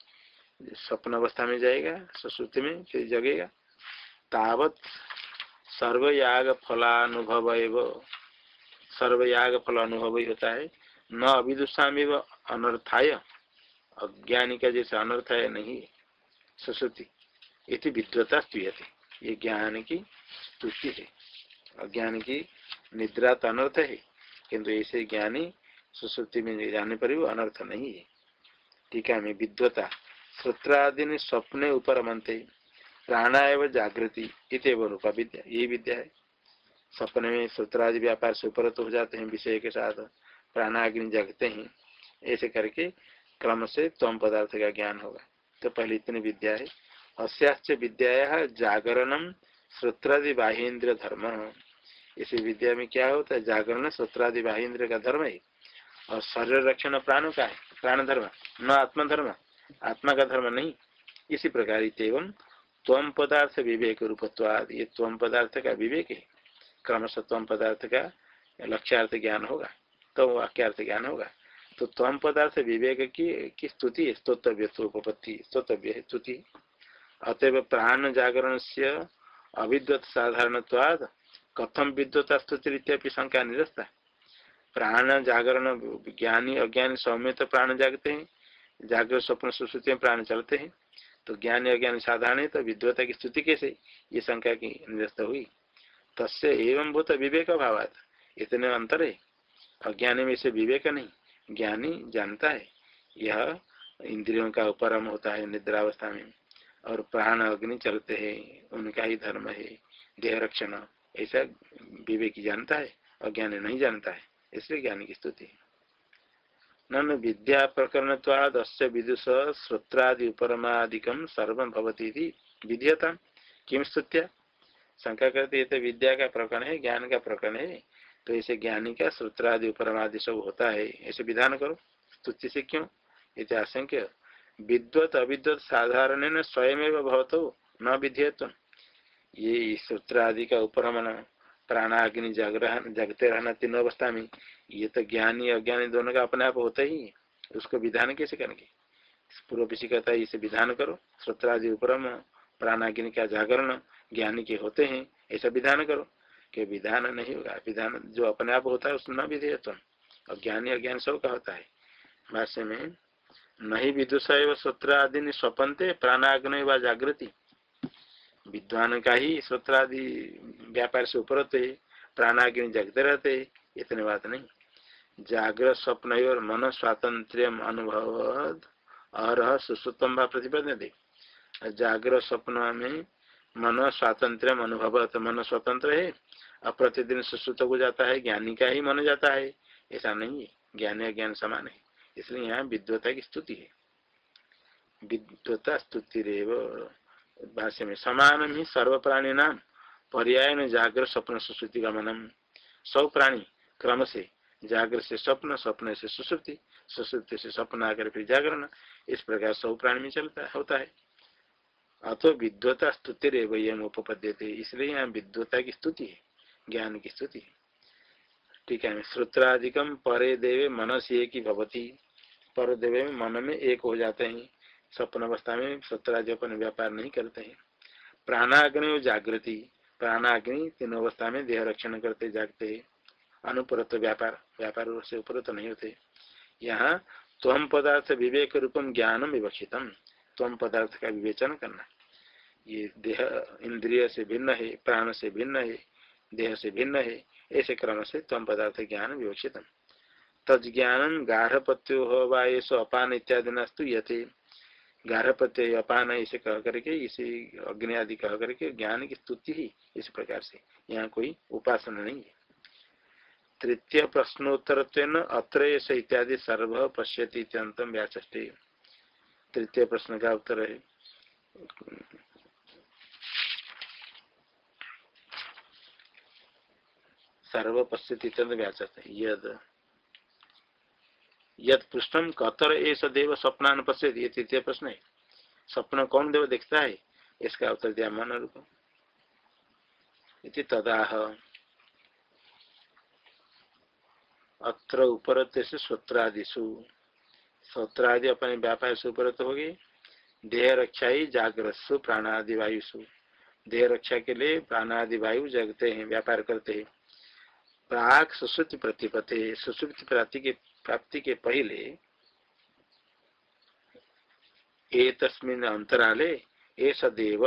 स्वप्न अवस्था में जाएगा, सुश्रुति में फिर जगेगा। तावत सर्वयाग फलानुभव सर्वयाग फल अनुभव ही होता है। न अभिदुषा में अनर्थाय, अज्ञानी का जैसे अनर्थ है। नहीं सुश्रुति, इति विद्वता स्तुयते ये ज्ञान की स्तुति है। अज्ञान की निद्रा तो अनर्थ है, किंतु ऐसे ज्ञानी सुश्रुति में जाने पर भी अनर्थ नहीं है। ठीक है विद्वता श्रोत्रादि स्वप्ने ऊपर प्राणा एवं जागृति, इत रूपा विद्या। ये विद्या है। सपने में सूत्रादि व्यापार से उपरत हो जाते हैं, विषय के साथ प्राणाग्नि जगते हैं। ऐसे करके क्रम से तम पदार्थ का ज्ञान होगा। तो पहले इतनी विद्या है। अस्याच विद्या जागरणम श्रोत्रादि बाहेन्द्र धर्म। इसी विद्या में क्या होता है? जागरण श्रोत्रादि बाहेन्द्र का धर्म है। और शरीर रक्षण प्राण का है। प्राण धर्म न आत्मा धर्म आत्मा का धर्म नहीं, इसी प्रकार एवं तम पदार्थ विवेक रूपत्वाद ये तम पदार्थ का विवेक है। क्रमश तम पदार्थ का लक्ष्यार्थ ज्ञान होगा तो वाक्यार्थ ज्ञान होगा। तो तम पदार्थ विवेक की की स्तुति स्तोतव्य उपपत्ति स्तोतव्य स्तुति। अतएव प्राण जागरण से अविद्वत साधारण कथम विद्वता स्तुति शंका निरस्ता। प्राण जागरण, ज्ञानी, अज्ञानी, सौम्य तो प्राण जागते हैं। जागरण स्वप्न सुश्रुति में प्राण चलते हैं। तो ज्ञान अज्ञान साधारण है तो विद्वता की स्तुति कैसे? ये शंका की निरस्त हुई। तस्य एवं भूत विवेक अभाव इतने अंतर है। अज्ञानी में से विवेक नहीं, ज्ञानी जानता है। यह इंद्रियों का उपरम होता है निद्रावस्था में। और प्राण अग्नि चलते हैं, उनका ही धर्म है, देह रक्षण। ऐसा विवेकी जानता है, अज्ञानी नहीं जानता है। इसलिए ज्ञानी की स्तुति न विद्या प्रकरण विदुष श्रोत्रादि उपरमादिकम सर्व भवती विधीयता। किम स्तुत्या? शंका करते ये तो विद्या का प्रकरण है ज्ञान का प्रकरण है तो ऐसे ज्ञानी का सूत्रादि उपरमादि सब होता है ऐसे विधान करो। स्तुति से क्यों? ये आशंक्य। विद्वत, अविद्वत साधारण स्वयं भवत, न विधेयत्व। ये आदि का उपरमन प्राणाग्नि जग जगते रहना तीनों अवस्था में ये तो ज्ञानी अज्ञानी दोनों का अपने आप होता ही उसको विधान कैसे करेंगे? पूर्व पिछी कहता है, इसे विधान करो। सूत्रादि उपरम, प्राणाग्नि का जागरण, ज्ञानी के होते हैं, ऐसा विधान करो। कि विधान नहीं होगा। विधान जो अपने आप होता है, उसमें न विधेयत्व और ज्ञानी अज्ञान सब का होता है। भाष्य में, नहीं विदुष एवं आदि स्वपनते, प्राणाग्नि व जागृति। विद्वान का ही आदि व्यापार से ऊपर होते, प्राणाग्नि जगते रहते, इतने बात नहीं। जागृत स्वप्न और मन स्वातंत्र अनुभव अरह सुसुतम प्रतिपद दे। जागृत स्वप्न में मन स्वातंत्र अनुभव तो मन स्वतंत्र है। और प्रतिदिन सुश्रुत हो जाता है, ज्ञानी का ही मन जाता है। ऐसा नहीं है। ज्ञान या ज्ञान समान है। इसलिए यहाँ विद्वता की स्तुति है। विद्वता स्तुति रेव भाष्य में समान ही सर्व प्राणी नाम पर्याय में जागृत स्वप्न सुश्रुति गमनम। सब प्राणी क्रम से जागृत से स्वप्न स्वप्न से सुश्रुति सुश्रुति से स्वप्न आकर फिर जागरण। इस प्रकार सब प्राणी में चलता होता है। अतो विद्वता स्तुति रे वयम उपपद्य थे इसलिए यहाँ विद्वता की स्तुति है, ज्ञान की स्तुति है। ठीक है श्रोत्राधिकम परे देवे मनस एक ही भवती। पर देवे में मन में एक हो जाते हैं। स्वप्न अवस्था में श्रोत्रादि अपन व्यापार नहीं करते हैं। प्राणाग्नि और जागृति। प्राणाग्नि तीनों अवस्था में देह रक्षण करते, जागते। है अनुपरत व्यापार। व्यापार रूप से उपरत नहीं होते। यहाँ तम पदार्थ विवेक रूपम ज्ञानम विवक्षितम। तम पदार्थ का विवेचन करना। ये देह इंद्रिय से भिन्न है, प्राण से भिन्न है, देह से भिन्न है, ऐसे क्रम से तम पदार्थ ज्ञान विवक्षित तज्ञान गार्हपत्यो हो वायु अपान इत्यादि नस्तु यथे गार्हपत्य अपान इसे कह करके, इसे अग्नि आदि कह करके ज्ञान की स्तुति ही इस प्रकार से। यहाँ कोई उपासना नहीं है। तृतीय प्रश्नोत्तर अत्र इत्यादि सर्व पश्यती व्याचे तृतीय प्रश्न का उत्तर है। सर्व पश्यति यद। यद कतर ऐसा देव स्वप्नान पश्यत, ये तृतीय प्रश्न है। स्वप्न कौन देव देखता है? इसका उत्तर दिया मन रूप तदाह। अत्र उपरत से श्रोत्रादिशु श्रोत्रादि अपने व्यापार से उपरत हो गए देह रक्षा ही जागृत प्राणादि वायुषु देह रक्षा के लिए प्राणादि वायु जगते हैं, व्यापार करते हैं। प्राक सुश्रुति प्रतिपते, सुश्रुति प्राप्ति के प्राप्ति के पहले ये तस्मिन अंतराले ऐसा देव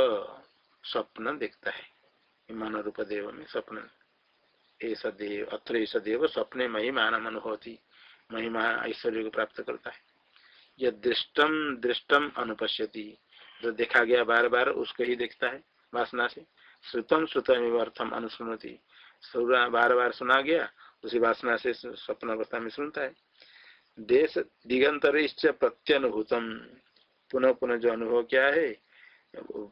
स्वप्न देखता है। मन रूप देव में स्वप्न। ऐसा देव अत्र ऐसा स्वप्ने महिमान अनुभवती महिमा ऐश्वर्य को प्राप्त करता है। यह दृष्टम दृष्टम अनुपश्यति। जो देखा गया बार बार उसको ही देखता है, वासना से। श्रुतम श्रुतम अर्थम अनुस्मृति बार बार सुना गया, उसी वासना से स्वप्न अवस्था में सुनता है। देश दिगंतर प्रत्यनुभूतम। पुनः पुनः जो अनुभव क्या है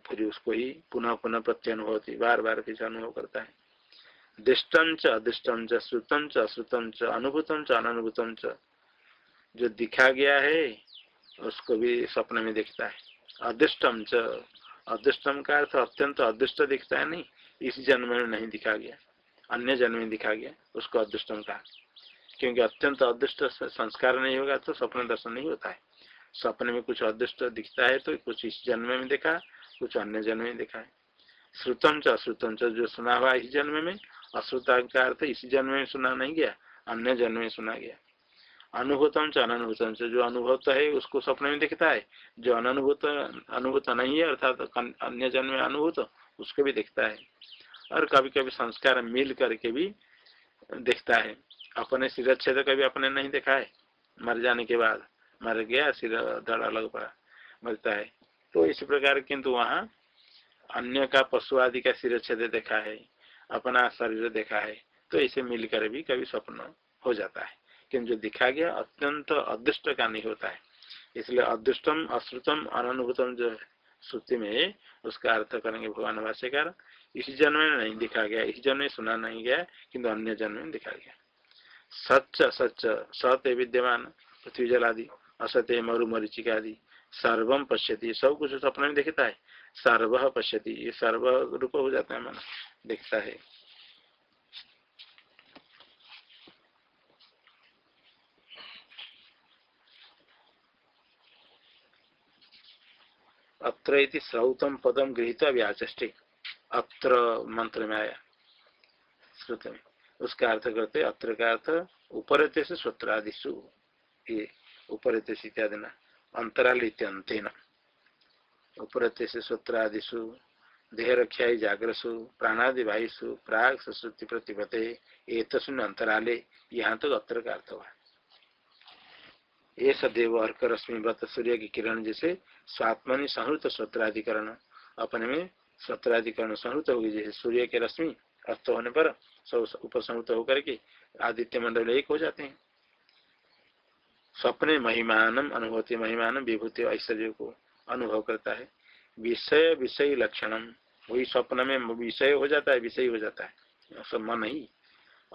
फिर उसको ही पुनः पुनः प्रत्यनुभवती। बार बार फिर अनुभव करता है। दृष्टम च अदृष्टम च श्रुतम च अश्रुतम च अनुभूतम च अनुभूतम च जो दिखा गया है, उसको भी स्वप्न में दिखता है। अदृष्टम च अदृष्टम का अर्थ अत्यंत अदृष्ट दिखता है, नहीं, इस जन्म में नहीं दिखा गया। अन्य जन्म में दिखा गया, उसको अदृष्टम का क्योंकि अत्यंत अदृष्ट संस्कार नहीं होगा तो स्वप्न दर्शन नहीं होता है। स्वप्न में कुछ अदृष्ट दिखता है तो कुछ इस जन्म में देखा, कुछ अन्य जन्म में देखा है। श्रुतम च अश्रुतम च जो सुना हुआ इस जन्म में अश्रुता का अर्थ इसी जन्म में सुना नहीं गया, अन्य जन्म में सुना गया। अनुभूतम च अनुभूतम से जो अनुभूत है उसको सपने में दिखता है, जो अनुभूत अनुभूत नहीं है, अर्थात अन्य जन्म में अनुभूत, उसको भी दिखता है। और कभी कभी संस्कार मिल करके भी दिखता है। अपने सिर छेद कभी अपने नहीं देखा है मर जाने के बाद मर गया, सिर धड़ अलग पड़ा मरता है। तो इसी प्रकार किंतु वहाँ अन्य का पशु आदि का सिर छेद देखा है। अपना शरीर देखा है तो इसे मिलकर भी कभी स्वप्न हो जाता है। किंतु जो दिखा गया अत्यंत अदृष्ट का नहीं होता है। इसलिए अदृष्टम, अश्रुतम अनुभूतम जो श्रुति में उसका अर्थ करेंगे भगवान भाष्यकार इस जन्म में नहीं दिखा गया, इस जन्म में सुना नहीं गया, किंतु अन्य जन्म में दिखा गया। सच सच सत्य विद्यमान पृथ्वी जल आदि असत्य, मरु मरीचिका आदि सर्वम पश्यति, सब कुछ सपने में दिखता है। सर्व पश्यति, ये सर्व रूप हो जाता है मन। दिखता है। अत्र इति श्रौतम पदम गृहित व्याचे अत्र मंत्र में आया श्रुत में उसका अर्थ करते अत्र का अर्थ उपरते से सूत्रादिशु ये उपरते इत्यादि न, अंतराल इत्यंतेन उपरते से सूत्रादिशु देह रक्षा जागरसु प्राणादि वायुषु प्राग सुश्रुति प्रतिपते एक अंतराले, यहाँ तो अत्र का अर्थ हुआ। ये सदैव अर्क रश्मि व्रत, सूर्य की किरण जैसे स्वात्मनि संहृत स्वत्राधिकरण अपने में स्वत्राधिकरण संहृत होगी, जैसे सूर्य के रश्मि अस्त होने पर सब उपसंहृत होकर के आदित्य मंडल एक हो जाते हैं। स्वप्ने महिमानम अनुभूति, महिमानम विभूति, ऐश्वर्य को अनुभव करता है। विषय विषय लक्षणम। वही स्वप्न में विषय हो जाता है, विषय हो जाता है। मन ही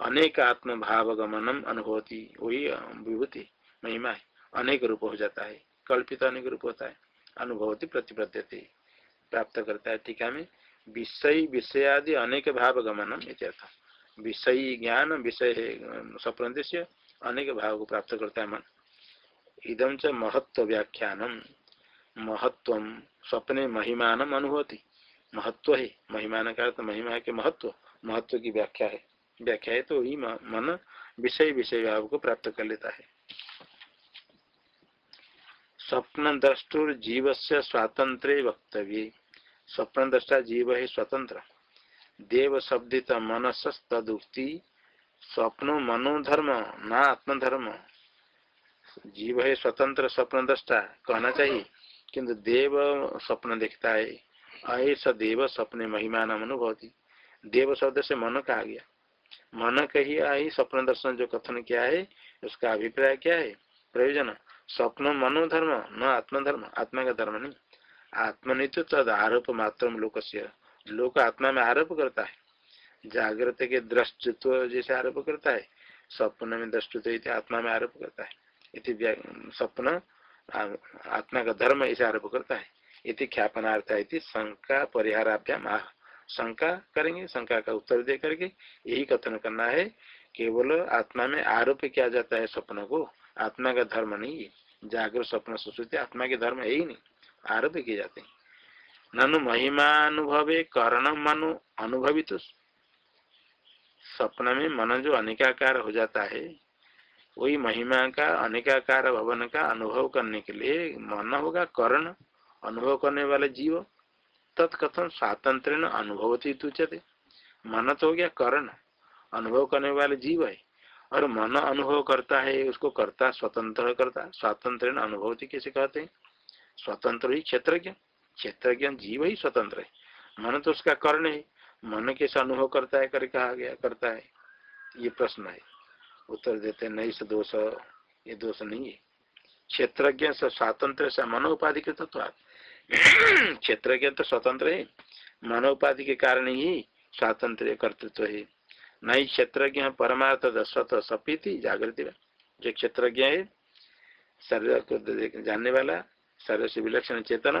अनेक आत्म भाव गमनम अनुभवती। वही विभूति महिमा है। अनेक रूप हो जाता है। कल्पित अनेक रूप होता है। अनुभवती प्रतिपद्यते। प्राप्त करता है टीका में। विषय विषय आदि अनेक भाव गमनम इत्यर्थ विषय ज्ञान, विषय स्वप्न दृश्य अनेक भाव को प्राप्त करता है मन। इदम च महत्व व्याख्यानम महत्व स्वप्ने महिमान अनुभवती। महत्व है, महिमान का अर्थ महिमा के महत्व। महत्व की व्याख्या है। व्याख्या है तो ही मन विषय विषय भाव को प्राप्त कर लेता है। स्वप्न द्रष्टुर जीव से स्वातंत्र वक्तव्य। स्वप्न दृष्टा जीव है स्वतंत्र। देव शब्दित मनसस्तुक्ति स्वप्नो मनोधर्म न आत्मधर्म। जीव है स्वतंत्र स्वप्न दृष्टा कहना चाहिए। किंतु देव स्वप्न देखता है। ऐसा देव स्वप्न महिमान अनुभवती। देव शब्द से मन कहा गया। मन कही आई स्वप्न दर्शन जो कथन किया है, उसका अभिप्राय क्या है? प्रयोजन। स्वप्न मनोधर्म न आत्मधर्म। आत्मा का धर्म नहीं। आत्मनि तो तद आरोप मात्र लोक लोक आत्मा में आरोप करता है। जागृत के दृष्टत्व जैसे आरोप करता है। स्वप्न में दृष्टत्व आत्मा में आरोप करता है। इति स्वप्न आत्मा का धर्म ऐसे आरोप करता है। इति ख्यापनार्थ है शंका परिहाराभ्याम आह। शंका करेंगे, शंका का उत्तर दे करके यही कथन करना है। केवल आत्मा में आरोप किया जाता है स्वप्न को। आत्मा का धर्म नहीं है जागृत स्वप्न सुश्रुति आत्मा के धर्म है ही नहीं। आरोप किए जाते हैं। ननु महिमानुभवे कर्ण मनु अनुभवित स्वप्न में मन जो अनेकाकार हो जाता है। वही महिमा का, अनेकाकार भवन का अनुभव करने के लिए मन होगा, कर्ण अनुभव करने वाले जीव। तत्कथन स्वातंत्र अनुभवती तुचते मन तो हो गया कर्ण, अनुभव करने वाले जीव है। और मन अनुभव करता है, उसको करता स्वतंत्र करता स्वतंत्र अनुभवती कैसे कहते हैं? स्वतंत्र ही क्षेत्रज्ञ क्षेत्रज्ञ जीव ही स्वतंत्र है। मन तो उसका कर्ण है, मन कैसे अनुभव करता है कर कहा गया, करता है? ये प्रश्न है। उत्तर देते नहीं से दोष, ये दोष नहीं है। क्षेत्रज्ञ से स्वातंत्र से मनोपाधि के तत्व क्षेत्र तो स्वतंत्र है मनोपाधि के कारण ही स्वातंत्र कर्तृत्व है। नहीं, क्षेत्रज्ञ परमार्थ स्वतः सपीति जागृति। जो क्षेत्रज्ञ है, शरीर को जानने वाला, शरीर से विलक्षण चेतन,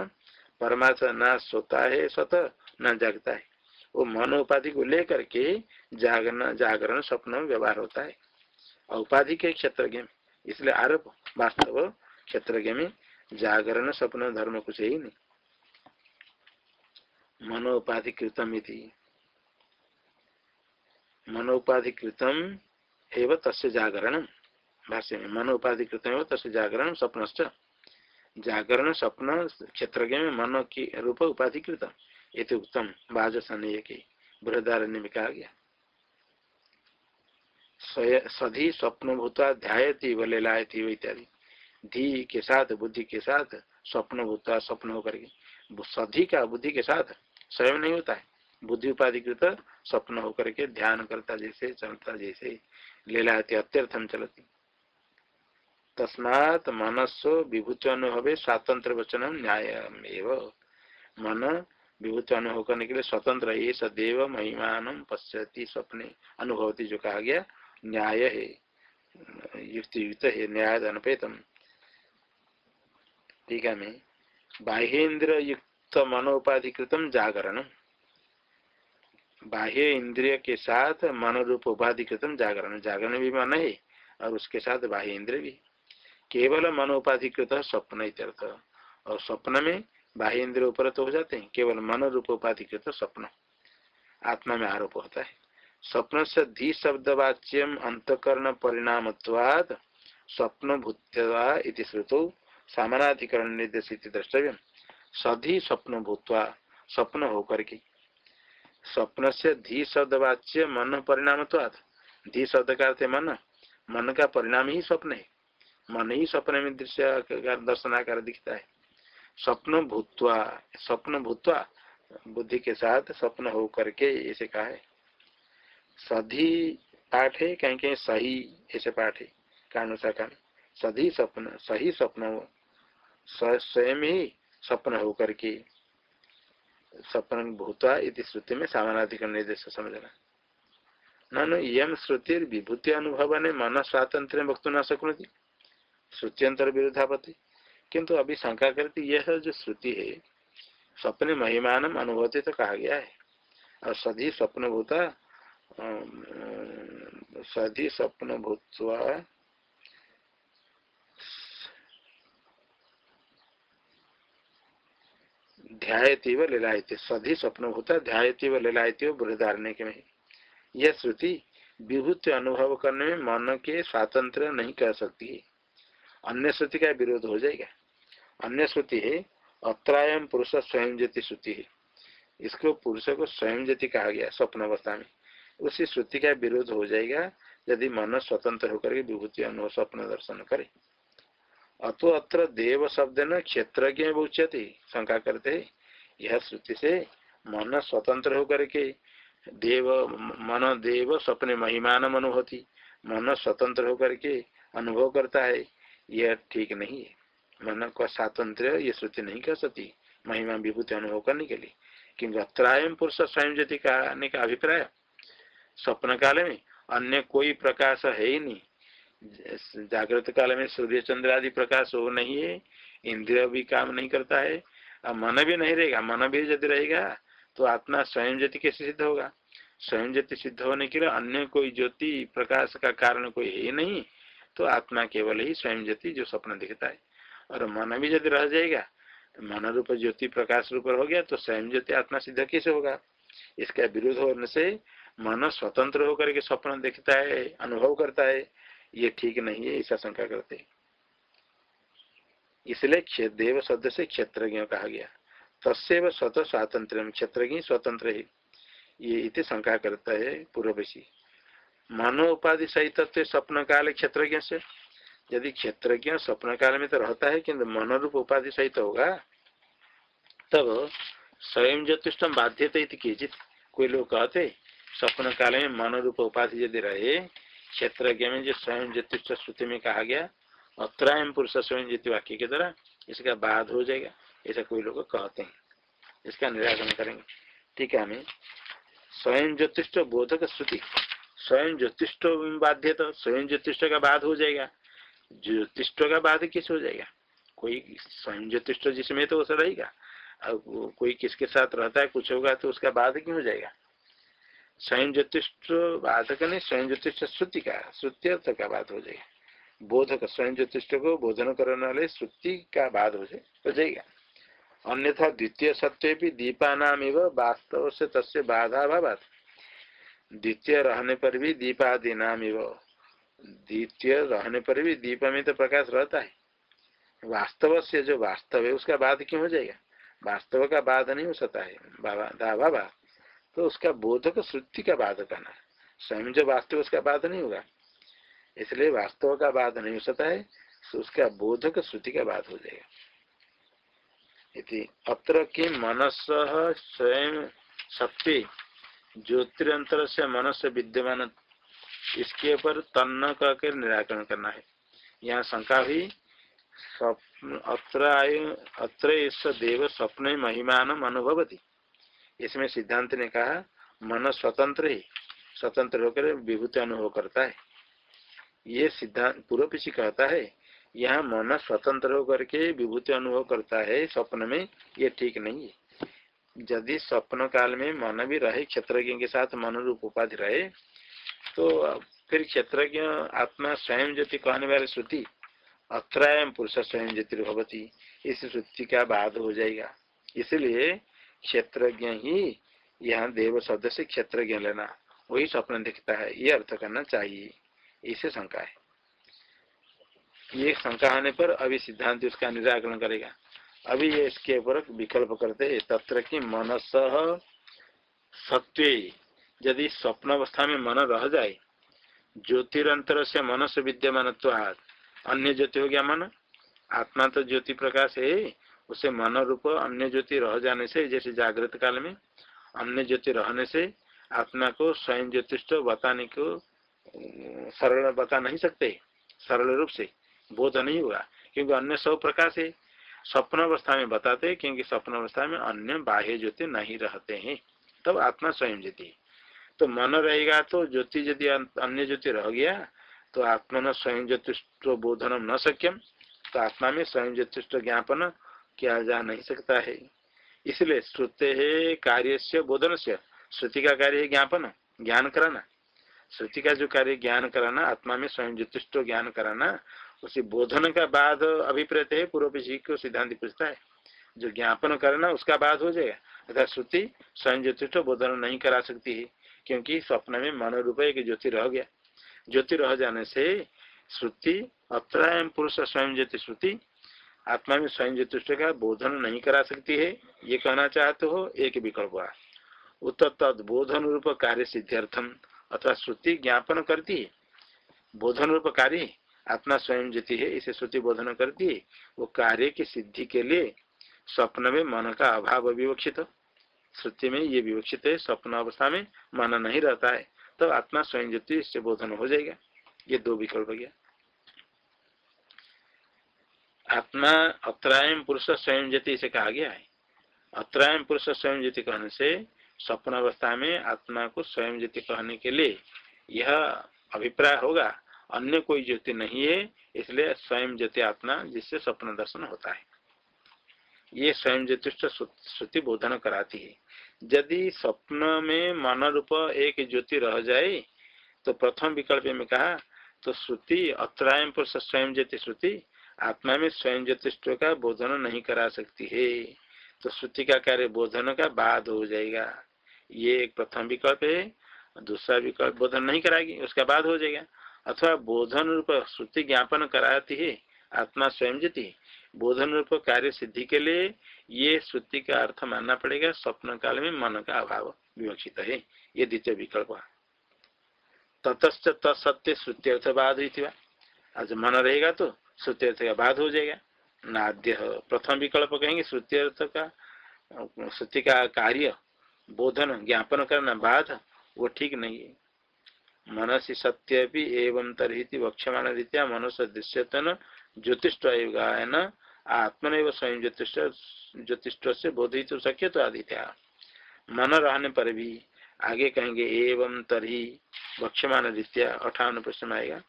परमार्थ न सोता है स्वतः, न जागता है। वो मनोपाधि को लेकर के जागरण जागरण, स्वप्न, व्यवहार होता है। और उपाधि के क्षेत्रज्ञ इसलिए आरोप, वास्तव क्षेत्रज्ञ में जागरण, स्वप्न, धर्म, कुछ ही नहीं। मनोपाधि कृतम मनोपाधि कृतम एवं तस्य जागरण। भाष्य में मनोपाधि कृतम एवं तस्य जागरण स्वप्न जागरण, स्वप्न, क्षेत्र में मन की रूप उपाधि कृतम ये उत्तम बाज सन्नय के बृहदारण्य में कहा गया। सधी स्वप्न भूता व लेलायती इत्यादि। धी के साथ, बुद्धि के साथ स्वप्न भूता स्वप्न होकर के। सधी का बुद्धि के साथ स्वयं नहीं होता है। बुद्धि उपाधिकृत स्वप्न होकर के ध्यान करता जैसे, चलता जैसे लीलाती अत्यर्थम चलती। तस्मात मनस्व विभूति अनुभव स्वातंत्र वचन न्याय मन विभूति अनुभव करने के लिए स्वतंत्र ये सदैव महिमान पश्यति, स्वप्ने अनुभवती जो कहा गया। न्याय है युक्ति युक्त है न्याय अनपेतम ठीक है मैं बाह्येन्द्र युक्त मनोपाधिकृतम जागरण बाह्य इंद्रिय के साथ मन रूप उपाधिकृतम जागरण जागरण भी मन है, और उसके साथ बाह्य इंद्रिय भी। केवल मनोपाधिकृत स्वप्न इत्यर्थ। और स्वप्न में बाह्य इंद्रिय ऊपर तो हो जाते हैं। केवल मन रूप उपाधिकृत स्वप्न। आत्मा में आरोप होता है। स्वप्न से धी शब्दवाच्यम अंतकरण परिणाम स्वप्न भूतवा श्रुतो सामनाधिकरण निर्देशित द्रष्टव्य सधी स्वप्न भूतवा स्वप्न होकर के स्वप्न से धी शब्दवाच्य मन परिणाम धी शब्द का अर्थ मन। मन का परिणाम ही स्वप्न है। मन ही स्वप्न में दृश्य दर्शनाकार दिखता है। स्वप्न भूतवा स्वप्न भूतवा बुद्धि के साथ स्वप्न हो करके इसे कहा है। सधी पाठ है, कहीं कहीं सही, ऐसे पाठ है, कारण में सधी स्वप्न, सही स्वप्न स्वयं ही स्वप्न हो करके स्वप्न भूतवा इति श्रुति में सामानाधिक निर्देश समझना। ननु यम श्रुति विभूति अनुभव ने मन स्वातंत्र वक्त न सकती, श्रुतियंतर विरोधापति किंतु अभी शंका करती, यह जो श्रुति है, स्वप्न महिमान अनुभवते तो कहा गया है। और सधी स्वप्न भूता सधी स्वप्न भूतवा ध्यायती व लीलायती, सधी स्वप्न भूता ध्यायती व लीलायती बृहदारण्य के में। यह श्रुति विभूत अनुभव करने में मन के स्वातंत्र नहीं कर सकती अन्य श्रुति का विरोध हो जाएगा। अन्य श्रुति है, अत्रायम पुरुष स्वयं ज्योति श्रुति है। इसको पुरुष को स्वयं ज्योति कहा गया स्वप्न अवस्था में। उसी श्रुति का विरोध हो जाएगा, यदि मन स्वतंत्र होकर के विभूति अनुभव स्वप्न दर्शन करे। अतो अत्र देव शब्द न उच्यते, शंका करते है। यह श्रुति से मन स्वतंत्र होकर के देव, मन देव स्वप्न महिमान अनुभूति मन स्वतंत्र होकर के अनुभव करता है, यह ठीक नहीं है। मन का स्वातंत्र ये श्रुति नहीं कर सकती, महिमा विभूति अनुभव करने के लिए। क्योंकि अत्रायम पुरुष स्वयं ज्योति का अभिप्राय स्वप्न काल में, अन्य कोई प्रकाश है ही नहीं। जागृत काल में सूर्य चंद्र आदि प्रकाश हो नहीं है, इंद्रिय भी काम नहीं करता है और मन भी नहीं रहेगा, मन भी यदि रहेगा तो आत्मा स्वयं ज्योति कैसे सिद्ध होगा? स्वयं ज्योति सिद्ध होने के लिए अन्य कोई ज्योति प्रकाश का कारण कोई है नहीं तो आत्मा केवल ही स्वयं ज्योति जो स्वप्न दिखता है। और मन भी यदि रह जाएगा मन रूप ज्योति प्रकाश रूप हो गया तो स्वयं ज्योति आत्मा सिद्ध कैसे होगा? इसका विरोध होने से मन स्वतंत्र होकर के स्वप्न देखता है, अनुभव करता है, ये ठीक नहीं है, ऐसा शंका करते इसलिए देव शब्द से क्षेत्रज्ञ कहा गया। तस्व स्वत स्वातंत्र क्षेत्रज्ञ स्वतंत्र है। ये इति शंका करता है पूर्वशी मनो उपाधि सहित स्वप्न काल क्षेत्रज्ञ से। यदि क्षेत्रज्ञ स्वप्न काल में तो रहता है, किंतु मनोरूप उपाधि सहित होगा, तब स्वयं ज्योतिष बाध्यता कोई लोग कहते स्वप्न काल में मनोरूप उपाधि यदि रहे क्षेत्र में जो स्वयं ज्योतिष श्रुति में कहा गया अत्रायम पुरुष स्वयं ज्योति वाक्य के द्वारा, इसका बाद हो जाएगा, ऐसा कोई लोग कहते हैं। इसका निराकरण करेंगे। ठीक है हमें स्वयं ज्योतिष बोधक श्रुति। स्वयं ज्योतिष बाध्य तो स्वयं ज्योतिष का बाद हो जाएगा। ज्योतिष का बाद किस हो जाएगा? कोई स्वयं ज्योतिष जिसमें तो उसे रहेगा। अब कोई किसके साथ रहता है, कुछ होगा तो उसका बाद क्यों हो जाएगा? स्वयं ज्योतिष बाधक नहीं स्वयं ज्योतिष श्रुति का, श्रुति अर्थ का बात हो जाएगा। बोधक स्वयं ज्योतिष को बोधन करने वाले श्रुति का बाद हो जाएगा। अन्यथा द्वितीय सत्य भी दीपा नाम वास्तव से तस्य बाधा भाव द्वितीय रहने पर भी दीपादि नाम द्वितीय रहने पर भी दीप में तो प्रकाश रहता है। वास्तव से जो वास्तव है, उसका बाद क्यों हो जाएगा? वास्तव का बाध नहीं हो सकता है बाबा दा बाबा तो उसका बोधक श्रुति का बाध करना स्वयं जो वास्तव उसका बाध नहीं होगा। इसलिए वास्तव का बाध नहीं हो सकता है तो उसका बोधक श्रुति का बाध हो जाएगा। अत्र की मनस स्वयं शक्ति ज्योतिरंतर से मनस विद्यमान, इसके ऊपर तन्न कहकर निराकरण करना है। यहाँ शंका हुई अत्र इस देव स्वप्न महिमान अनुभवती। इसमें सिद्धांत ने कहा, मन स्वतंत्र ही, स्वतंत्र होकर विभूति अनुभव करता है। ये सिद्धांत पूर्व पीछे कहता है, यहाँ मन स्वतंत्र होकर के विभूति अनुभव करता है, स्वप्न में ये ठीक नहीं है। यदि स्वप्न काल में मन भी रहे, क्षेत्रज्ञ के साथ मन रूप उपाधि रहे तो फिर क्षेत्रज्ञ आत्मा स्वयं ज्योति कहने वाले श्रुति अत्रायम पुरुष स्वयं ज्योतिर्भवती इस श्रुति का बाद हो जाएगा। इसलिए क्षेत्रज्ञ ही यहाँ देव शब्द से क्षेत्रज्ञ लेना, वही स्वप्न दिखता है, ये अर्थ करना चाहिए। इसे शंका है। ये शंका होने पर अभी सिद्धांत उसका निराकरण करेगा। अभी ये इसके ऊपर विकल्प करते तत्र की मनस सत्व। यदि स्वप्न अवस्था में मन रह जाए ज्योतिरंतर से मनस विद्यमान अन्य ज्योति हो गया मन। आत्मा तो ज्योति प्रकाश है। उसे मन रूप अन्य ज्योति रह जाने से, जैसे जागृत काल में, अन्य ज्योति रहने से आत्मा को स्वयं ज्योतिष बताने को सरल बता नहीं सकते, सरल रूप से बोध नहीं हुआ, क्योंकि अन्य सब प्रकाश है। स्वप्न अवस्था में बताते क्योंकि स्वप्न अवस्था में अन्य बाह्य ज्योति नहीं रहते हैं। तब आत्मा स्वयं ज्योति तो मन रहेगा तो ज्योति यदि अन्य ज्योति रह गया तो आत्मा न स्वयं ज्योतिष बोधनम न सक्यम तो आत्मा में स्वयं ज्योतिष ज्ञापन किया जा नहीं सकता है। इसलिए श्रुते है कार्य से बोधन से श्रुति का कार्य है ज्ञापन, ज्ञान कराना। श्रुति का जो कार्य ज्ञान कराना, आत्मा में स्वयं ज्योतिष ज्ञान कराना, उसी बोधन का बाद अभिप्रेत है पूर्व जी को सिद्धांत पूछता है। जो ज्ञापन करना, उसका बाद हो जाएगा। अर्थात श्रुति स्वयं ज्योतिष बोधन नहीं करा सकती है, क्योंकि स्वप्न में मन रूप एक ज्योति रह गया। ज्योति रह जाने से श्रुति अत्रायम पुरुष स्वयं ज्योति श्रुति आत्मा में स्वयं ज्योतिष का बोधन नहीं करा सकती है, ये कहना चाहते हो, एक विकल्प हुआ। उत्तर तद बोधन रूप कार्य सिद्ध्यर्थम, अथवा श्रुति ज्ञापन करती है। बोधन रूप कार्य, आत्मा स्वयं ज्योति है, इसे श्रुति बोधन करती है। वो कार्य की सिद्धि के लिए स्वप्न में मन का अभाव विवक्षित। श्रुति में ये विवक्षित है, स्वप्न अवस्था में मन नहीं रहता है तब तो आत्मा स्वयं ज्योति इससे बोधन हो जाएगा। ये दो विकल्प गया। आत्मा अत्रायम पुरुष स्वयं ज्योति से कहा गया है। अत्रायम पुरुष स्वयं ज्योति कहने से स्वप्न अवस्था में आत्मा को स्वयं ज्योति कहने के लिए यह अभिप्राय होगा। अन्य कोई ज्योति नहीं है, इसलिए स्वयं ज्योति आत्मा जिससे स्वप्न दर्शन होता है। ये स्वयं ज्योतिष श्रुति बोधन कराती है। यदि स्वप्न में मन रूप एक ज्योति रह जाए तो प्रथम विकल्प में कहा तो श्रुति अत्रायम पुरुष स्वयं ज्योति श्रुति आत्मा में स्वयं ज्योतिष का बोधन नहीं करा सकती, है। तो श्रुति का कार्य बोधन का बाद हो जाएगा। ये एक प्रथम विकल्प है, दूसरा विकल्प बोधन नहीं कराएगी, उसका बाद हो जाएगा। अथवा बोधन रूप श्रुति ज्ञापन कराती है, आत्मा स्वयं ज्योति बोधन रूप कार्य सिद्धि के लिए ये श्रुति का अर्थ मानना पड़ेगा, स्वप्न काल में मन का अभाव विवक्षित है, ये द्वितीय विकल्प ततश्च तत्सत्य श्रुति अर्थ थी आज मन रहेगा तो श्रुति अर्थ का बाद हो जाएगा। नाद्य प्रथम विकल्प कहेंगे श्रुति अर्थ का, श्रुति का कार्य, बोधन, ज्ञापन करना बाध वो ठीक नहीं है। मनसी सत्य भी एवं तरह वक्षमाण रीत्या मनुष्य दृश्यतन ज्योतिष गायन आत्मन स्वयं ज्योतिष ज्योतिष से बोधित शक्य तो आदित्य। मन रहने पर भी आगे कहेंगे, एवं तरही भक्ष्यमान रीत्या अठावन प्रश्न आएगा।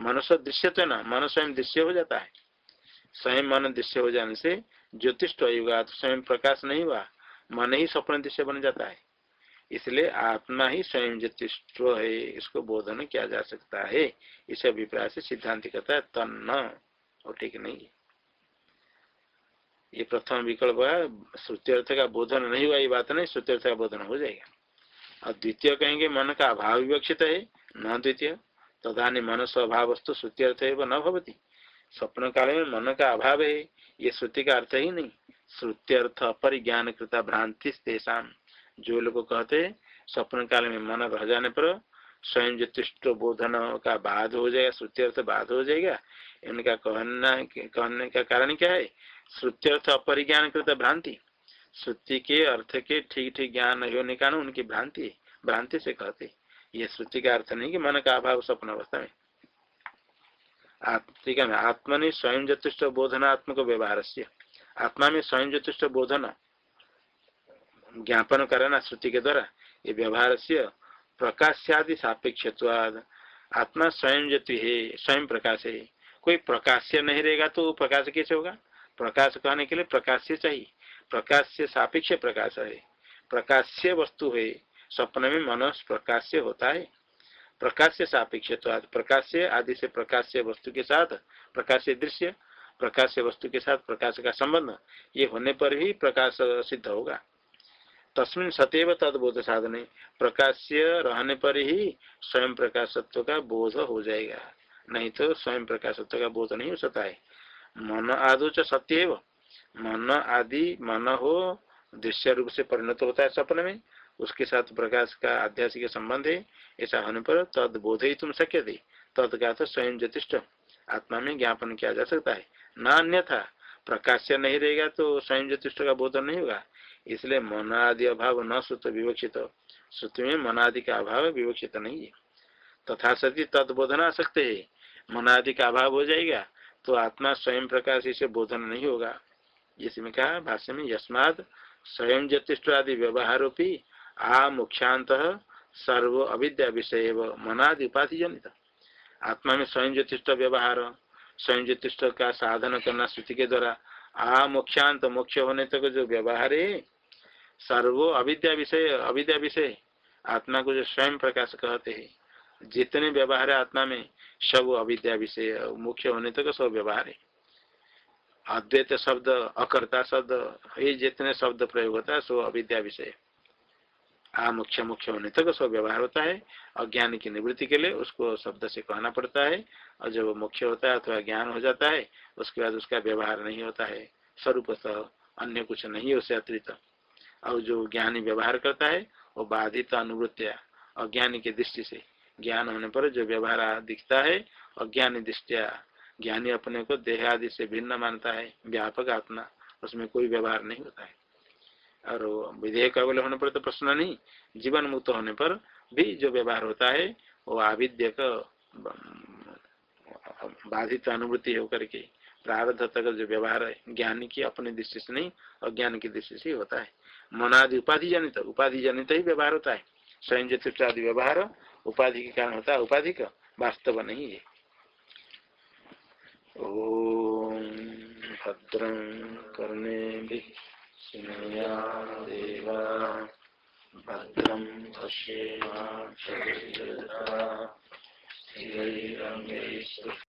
मनुष्य दृश्य तो ना, मन स्वयं दृश्य हो जाता है। स्वयं मन दृश्य हो जाने से ज्योतिष युगा तो स्वयं प्रकाश नहीं हुआ, मन ही स्वप्न दृश्य बन जाता है। इसलिए आत्मा ही स्वयं ज्योतिष है, इसको बोधन किया जा सकता है। इस अभिप्राय से सिद्धांत कहता है, तन्न, और ठीक नहीं है। ये प्रथम विकल्प है श्रुति अर्थ का बोधन नहीं हुआ, ये बात नहीं श्रुति अर्थ का बोधन हो जाएगा। और द्वितीय कहेंगे, मन का अभाव विवक्षित है, न द्वितीय। तदानी मन स्वभाव वस्तु श्रुति अर्थ है न भवती। स्वप्न काल में मन का अभाव है ये श्रुति का अर्थ ही नहीं। श्रुति अर्थ अपरिज्ञान कृता भ्रांति तेषाम जो लोग कहते हैं स्वप्न काल में मन रह जाने पर स्वयं ज्योतिष्ट बोधन का बाद हो जाएगा श्रुति अर्थ बाद हो जाएगा, इनका कहना, कहने का कारण क्या है? श्रुति अर्थ अपरिज्ञान कृत भ्रांति। श्रुति के अर्थ के ठीक ठीक ज्ञान नहीं होने का उनकी भ्रांति भ्रांति से कहते ये श्रुति का अर्थ नहीं कि मन का अभाव स्वप्न अवस्था में। ठीक है आत्मा ने स्वयं ज्योतिष बोधनात्मक व्यवहार से आत्मा में स्वयं ज्योतिष बोधन ज्ञापन करना श्रुति के द्वारा, ये व्यवहार से प्रकाश्यादि सापेक्ष आत्मा स्वयं ज्योति है, स्वयं प्रकाश है। कोई प्रकाश्य नहीं रहेगा तो प्रकाश कैसे होगा? प्रकाश कहने के लिए प्रकाश्य चाहिए। प्रकाश से सापेक्ष प्रकाश है। प्रकाश्य वस्तु है। स्वप्न में मन प्रकाश्य होता है। प्रकाश से सापेक्ष तो प्रकाश से आदि से प्रकाश से वस्तु के साथ प्रकाश से दृश्य प्रकाश से वस्तु के साथ प्रकाश का संबंध, ये होने पर ही प्रकाश सिद्ध होगा। तस्मिन सतैव तदबोध साधने, प्रकाश्य रहने पर ही स्वयं प्रकाशत्व का बोध हो जाएगा। नहीं तो स्वयं प्रकाशत्व का बोध नहीं हो सकता है। मन आदो च सत्य मन आदि मन हो, दृश्य रूप से परिणत होता है सपन में। उसके साथ प्रकाश का आध्यासिक संबंध है, ऐसा होने पर तद बोध ही तुम शक्य थे तद का तो स्वयं ज्योतिष आत्मा में ज्ञापन किया जा सकता है। न अन्य था प्रकाश नहीं रहेगा तो स्वयं ज्योतिष का बोधन नहीं होगा। इसलिए मन आदि अभाव न श्रुत विवक्षित। श्रुति में मनादि का अभाव विवक्षित नहीं है। तथा सती तदबोधन आ सकते है। मनादि का अभाव हो जाएगा तो आत्मा स्वयं प्रकाश इसे बोधन नहीं होगा। जिसमें कहा, भाष्य में यस्माद स्वयं ज्योतिष आदि व्यवहारोपी आ मुख्यांत सर्व अविद्या विषय मनादि उपाधि जनित आत्मा में स्वयं ज्योतिष व्यवहार स्वयं ज्योतिष का साधन करना स्थिति के द्वारा आ मुख्यांत मोक्ष होने तक जो व्यवहार है, सर्व अविद्या विषय अविद्या विषय आत्मा को जो स्वयं प्रकाश कहते हैं, जितने व्यवहार है आत्मा में, सब अविद्या विषय मुख्य होने तक सब व्यवहार है। अद्वैत शब्द, अकर्ता शब्द, ये जितने शब्द प्रयोग होता है, सो अविद्या विषय आ मुख्य मुख्य होने तक सब व्यवहार होता है अज्ञान की निवृत्ति के लिए उसको शब्द से कहना पड़ता है, और जब मुख्य होता है अथवा ज्ञान हो जाता है, उसके बाद उसका व्यवहार नहीं होता है स्वरूप अन्य कुछ नहीं उससे अतिरिक्त। और जो ज्ञानी व्यवहार करता है, वो बाधित अनुवृत्तिया अज्ञानी की दृष्टि से। ज्ञान होने पर जो व्यवहार दिखता है, अज्ञानी दृष्टिया ज्ञानी अपने को देह आदि से भिन्न मानता है, व्यापक आत्मा, उसमें कोई व्यवहार नहीं होता है। और विधेयक का अवल होने पर तो प्रश्न नहीं, जीवन मुक्त होने पर भी जो व्यवहार होता है, वो आविद्य का बाधित अनुभूति होकर के प्रारब्ध तक जो व्यवहार है, ज्ञानी की अपनी दृष्टि से नहीं, अज्ञान की दृष्टि से होता है। मनादि उपाधि जनित उपाधि जनित ही व्यवहार होता है। स्वयं आदि व्यवहार, उपाधि के कारण होता है उपाधि का वास्तव नहीं है। ओम भद्रं कर्णे पशेम भद्रं